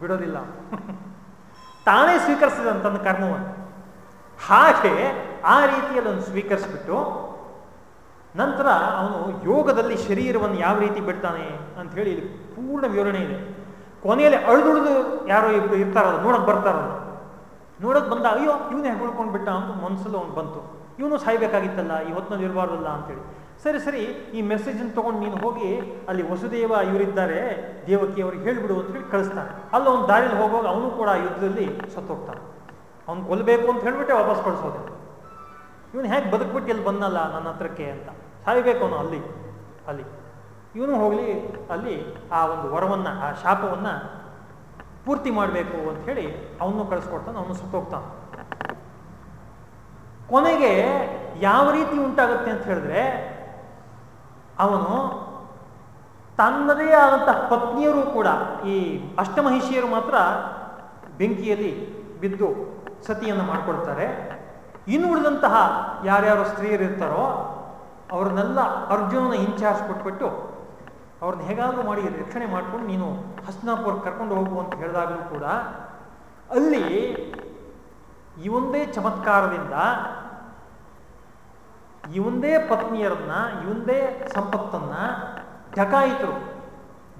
ಬಿಡೋದಿಲ್ಲ. ತಾನೇ ಸ್ವೀಕರಿಸಿದ ತನ್ನ ಕರ್ಮವನ್ನು. ಹಾಗೆ ಆ ರೀತಿಯಲ್ಲಿ ಅವನು ಸ್ವೀಕರಿಸ್ಬಿಟ್ಟು ನಂತರ ಅವನು ಯೋಗದಲ್ಲಿ ಶರೀರವನ್ನು ಯಾವ ರೀತಿ ಬಿಡ್ತಾನೆ ಅಂತ ಹೇಳಿ ಇಲ್ಲಿ ಪೂರ್ಣ ವಿವರಣೆ ಇದೆ. ಕೊನೆಯಲ್ಲಿ ಅಳ್ದುಳಿದು ಯಾರೋ ಇಬ್ಬರು ಇರ್ತಾರಲ್ಲ, ನೋಡಕ್ ಬರ್ತಾರಲ್ಲ. ನೋಡಕ್ ಬಂದ ಅಯ್ಯೋ, ಇವನೇ ಹೆಗಳ್ಕೊಂಡು ಬಿಟ್ಟ ಅಂತ ಮನಸ್ಸಲ್ಲಿ ಅವ್ನು ಬಂತು. ಇವನು ಸಾಯ್ಬೇಕಾಗಿತ್ತಲ್ಲ, ಈ ಹೊತ್ತಿನಲ್ಲಿ ಇರಬಾರ್ದಲ್ಲ ಅಂತೇಳಿ ಸರಿ ಸರಿ, ಈ ಮೆಸೇಜನ್ನು ತಗೊಂಡು ನೀನು ಹೋಗಿ ಅಲ್ಲಿ ವಸುದೇವ ಇವರಿದ್ದಾರೆ ದೇವಕಿ ಅವ್ರಿಗೆ ಹೇಳಿಬಿಡು ಅಂತ ಹೇಳಿ ಕಳಿಸ್ತಾನೆ. ಅಲ್ಲ ಅವ್ನು ದಾರಿಯಲ್ಲಿ ಹೋಗುವಾಗ ಅವನು ಕೂಡ ಯುದ್ಧದಲ್ಲಿ ಸತ್ತೋಗ್ತಾನೆ. ಅವ್ನು ಕೊಲ್ಲಬೇಕು ಅಂತ ಹೇಳ್ಬಿಟ್ಟೆ ವಾಪಸ್ ಕಳಿಸೋದೆ. ಇವನು ಹೇಗೆ ಬದುಕ್ಬಿಟ್ಟು ಎಲ್ಲಿ ಬಂದಲ್ಲ ನನ್ನ ಹತ್ರಕ್ಕೆ ಅಂತ. ಸಾಯ್ಬೇಕು ಅವನು ಅಲ್ಲಿ ಅಲ್ಲಿ. ಇವನು ಹೋಗಲಿ, ಅಲ್ಲಿ ಆ ಒಂದು ವರವನ್ನು, ಆ ಶಾಪವನ್ನು ಪೂರ್ತಿ ಮಾಡಬೇಕು ಅಂತ ಹೇಳಿ ಅವನು ಕಳಿಸ್ಕೊಡ್ತಾನೆ, ಅವನು ಸುತ್ತೋಗ್ತಾನೆ. ಕೊನೆಗೆ ಯಾವ ರೀತಿ ಉಂಟಾಗುತ್ತೆ ಅಂತ ಹೇಳಿದ್ರೆ, ಅವನು ತನ್ನದೇ ಆದಂತಹ ಪತ್ನಿಯರು ಕೂಡ ಈ ಅಷ್ಟಮಹಿಷಿಯರು ಮಾತ್ರ ಬೆಂಕಿಯಲ್ಲಿ ಬಿದ್ದು ಸತಿಯನ್ನು ಮಾಡಿಕೊಡ್ತಾರೆ ಇನ್ನು ಉಳಿದಂತಹ ಯಾರ್ಯಾರು ಸ್ತ್ರೀಯರು ಇರ್ತಾರೋ ಅವ್ರನ್ನೆಲ್ಲ ಅರ್ಜುನನ ಇನ್ಚಾರ್ಜ್ ಕೊಟ್ಬಿಟ್ಟು ಅವ್ರನ್ನ ಹೇಗಾದರೂ ಮಾಡಿ ರಕ್ಷಣೆ ಮಾಡ್ಕೊಂಡು ನೀನು ಹಸ್ನಾಪುರ ಕರ್ಕೊಂಡು ಹೋಗು ಅಂತ ಹೇಳಿದಾಗಲೂ ಕೂಡ ಅಲ್ಲಿ ಇವೊಂದೇ ಚಮತ್ಕಾರದಿಂದ ಇವಂದೇ ಪತ್ನಿಯರನ್ನ ಇವಂದೇ ಸಂಪತ್ತನ್ನ ಡಕಾಯಿತರು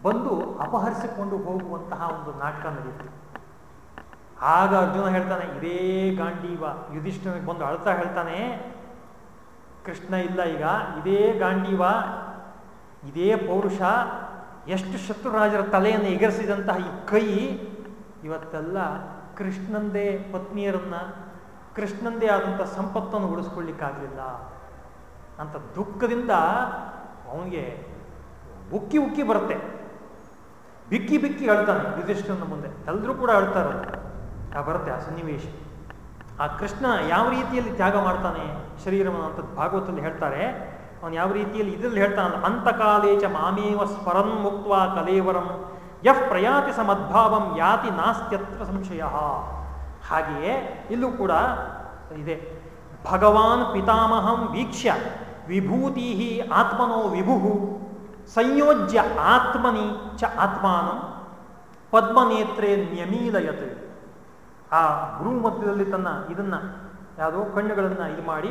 ಬಂದು ಅಪಹರಿಸಿಕೊಂಡು ಹೋಗುವಂತಹ ಒಂದು ನಾಟಕ ನಡೆಯಿತು ಆಗ ಅರ್ಜುನ ಹೇಳ್ತಾನೆ, ಇದೇ ಗಾಂಡೀವ ಯುಧಿಷ್ಠನಿಗೆ ಬಂದು ಅಳ್ತಾ ಹೇಳ್ತಾನೆ, ಕೃಷ್ಣ ಇಲ್ಲ ಈಗ, ಇದೇ ಗಾಂಡೀವ ಇದೇ ಪೌರುಷ, ಎಷ್ಟು ಶತ್ರುರಾಜರ ತಲೆಯನ್ನು ಎಗರಿಸಿದಂತಹ ಈ ಕೈ, ಇವತ್ತೆಲ್ಲ ಕೃಷ್ಣಂದೇ ಪತ್ನಿಯರನ್ನ, ಕೃಷ್ಣಂದೇ ಆದಂಥ ಸಂಪತ್ತನ್ನು ಉಳಿಸ್ಕೊಳ್ಳಿಕ್ಕಾಗಲಿಲ್ಲ ಅಂತ ದುಃಖದಿಂದ ಅವನಿಗೆ ಉಕ್ಕಿ ಉಕ್ಕಿ ಬರುತ್ತೆ. ಬಿಕ್ಕಿ ಬಿಕ್ಕಿ ಅಳ್ತಾನೆ ಯುಧಿಷ್ಠನ ಮುಂದೆ. ಎಲ್ಲರೂ ಕೂಡ ಅಳ್ತಾರೆ ಬರುತ್ತೆ ಆ ಸನ್ನಿವೇಶ. ಆ ಕೃಷ್ಣ ಯಾವ ರೀತಿಯಲ್ಲಿ ತ್ಯಾಗ ಮಾಡ್ತಾನೆ ಶರೀರವನ್ನು ಅಂತ ಭಾಗವತದಲ್ಲಿ ಹೇಳ್ತಾರೆ. ಅವನು ಯಾವ ರೀತಿಯಲ್ಲಿ ಇದರಲ್ಲಿ ಹೇಳ್ತಾನಲ್ಲ ಚ ಮಾಮೇವ ಸ್ಮರನ್ ಮುಕ್ತ ಕಲೇವರಂ ಯಫ್ ಪ್ರಯಾತಿ ಸಮದ್ಭಾವಂ ಯಾತಿ ನಾಸ್ತ್ಯತ್ರ ಸಂಶಯ. ಹಾಗೆಯೇ ಇಲ್ಲೂ ಕೂಡ ಇದೆ. ಭಗವಾನ್ ಪಿತಾಮಹಂ ವೀಕ್ಷ್ಯ ವಿಭೂತಿ ಆತ್ಮನೋ ವಿಭು ಸಂಯೋಜ್ಯ ಆತ್ಮನಿ ಚ ಆತ್ಮಾನಂ, ಪದ್ಮನೇತ್ರೇ ನ್ಯಮೀಲಯತ್. ಆ ಗುರು ಮಧ್ಯದಲ್ಲಿ ತನ್ನ ಇದನ್ನ ಯಾವುದೋ ಕಣ್ಣುಗಳನ್ನು ಇದು ಮಾಡಿ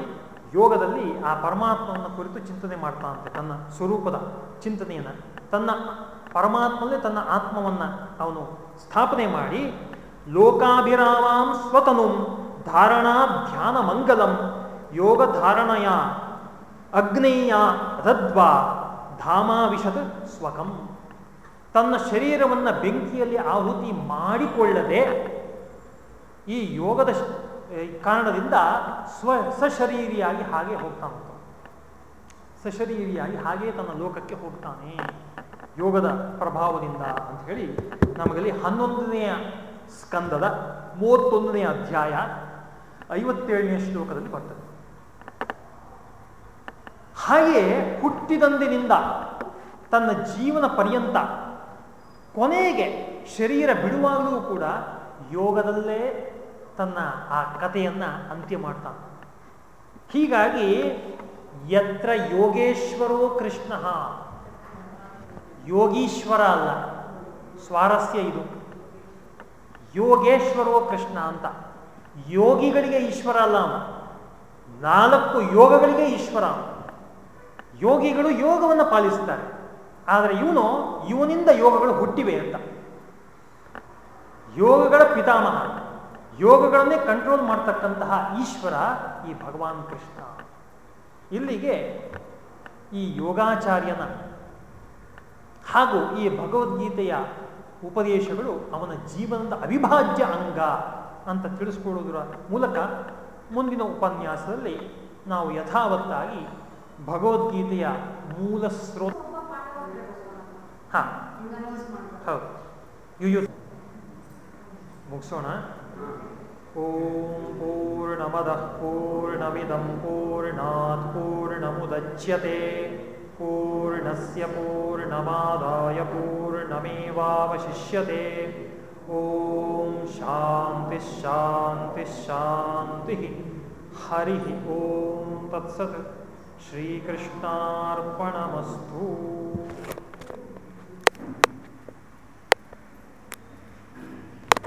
ಯೋಗದಲ್ಲಿ ಆ ಪರಮಾತ್ಮವನ್ನು ಕುರಿತು ಚಿಂತನೆ ಮಾಡ್ತಾನಂತೆ, ತನ್ನ ಸ್ವರೂಪದ ಚಿಂತನೆಯನ್ನು. ತನ್ನ ಪರಮಾತ್ಮನೇ ತನ್ನ ಆತ್ಮವನ್ನು ಅವನು ಸ್ಥಾಪನೆ ಮಾಡಿ, ಲೋಕಾಭಿರಾಮಾಂ ಸ್ವತನು ಧಾರಣಾ ಧ್ಯಾನ ಮಂಗಲಂ ಯೋಗ ಧಾರಣಯ ಅಗ್ನೇಯ ರದ್ವಾ ಧಾಮಾವಿಷದ ಸ್ವಕಂ. ತನ್ನ ಶರೀರವನ್ನು ಬೆಂಕಿಯಲ್ಲಿ ಆಹುತಿ ಮಾಡಿಕೊಳ್ಳದೆ ಈ ಯೋಗದ ಕಾರಣದಿಂದ ಸ್ವ, ಸಶರೀರಿಯಾಗಿ ಹಾಗೆ ಹೋಗ್ತಾನೆ ಸಶರೀರಿಯಾಗಿ ಹಾಗೆ ತನ್ನ ಲೋಕಕ್ಕೆ ಹೋಗ್ತಾನೆ ಯೋಗದ ಪ್ರಭಾವದಿಂದ ಅಂತ ಹೇಳಿ ನಮಗಲ್ಲಿ ಹನ್ನೊಂದನೆಯ ಸ್ಕಂದದ ಮೂವತ್ತೊಂದನೆಯ ಅಧ್ಯಾಯ ಐವತ್ತೇಳನೇ ಶ್ಲೋಕದಲ್ಲಿ ಬರ್ತದೆ. ಹಾಗೆ ಹುಟ್ಟಿದಂದಿನಿಂದ ತನ್ನ ಜೀವನ ಪರ್ಯಂತ ಕೊನೆಗೆ ಶರೀರ ಬಿಡುವಾಗಲೂ ಕೂಡ ಯೋಗದಲ್ಲೇ ತನ್ನ ಆ ಕಥೆಯನ್ನು ಅಂತ್ಯ ಮಾಡ್ತಾನೆ. ಹೀಗಾಗಿ ಯತ್ರ ಯೋಗೇಶ್ವರೋ ಕೃಷ್ಣ. ಯೋಗೀಶ್ವರ ಅಲ್ಲ, ಸ್ವಾರಸ್ಯ ಇದು. ಯೋಗೇಶ್ವರೋ ಕೃಷ್ಣ ಅಂತ. ಯೋಗಿಗಳಿಗೆ ಈಶ್ವರ ಅಲ್ಲ ನಾಲ್ಕು ಯೋಗಗಳಿಗೆ ಈಶ್ವರ ಯೋಗಿಗಳು ಯೋಗವನ್ನು ಪಾಲಿಸ್ತಾರೆ. ಆದರೆ ಇವನು, ಇವನಿಂದ ಯೋಗಗಳು ಹುಟ್ಟಿವೆ ಅಂತ. ಯೋಗಗಳ ಪಿತಾಮಹ. ಯೋಗಗಳನ್ನೇ ಕಂಟ್ರೋಲ್ ಮಾಡ್ತಕ್ಕಂತಹ ಈಶ್ವರ ಈ ಭಗವಾನ್ ಕೃಷ್ಣ. ಇಲ್ಲಿಗೆ ಈ ಯೋಗಾಚಾರ್ಯನ ಹಾಗೂ ಈ ಭಗವದ್ಗೀತೆಯ ಉಪದೇಶಗಳು ಅವನ ಜೀವನದ ಅವಿಭಾಜ್ಯ ಅಂಗ ಅಂತ ತಿಳಿಸ್ಕೊಳ್ಳೋದರ ಮೂಲಕ ಮುಂದಿನ ಉಪನ್ಯಾಸದಲ್ಲಿ ನಾವು ಯಥಾವತ್ತಾಗಿ ಭಗವದ್ಗೀತೆಯ ಮೂಲ ಸ್ರೋತ ಹಾಂ. ಹೌದು. ಯು ಮುಗಿಸೋಣ? ॐ पूर्णमदः पूर्णमिदं पूर्णात् पूर्णमुदच्यते पूर्णस्य पूर्णमादाय पूर्णमेवावशिष्यते ॐ शान्तिः शान्तिः शान्तिः हरिः ॐ तत्सत् श्रीकृष्णार्पणमस्तु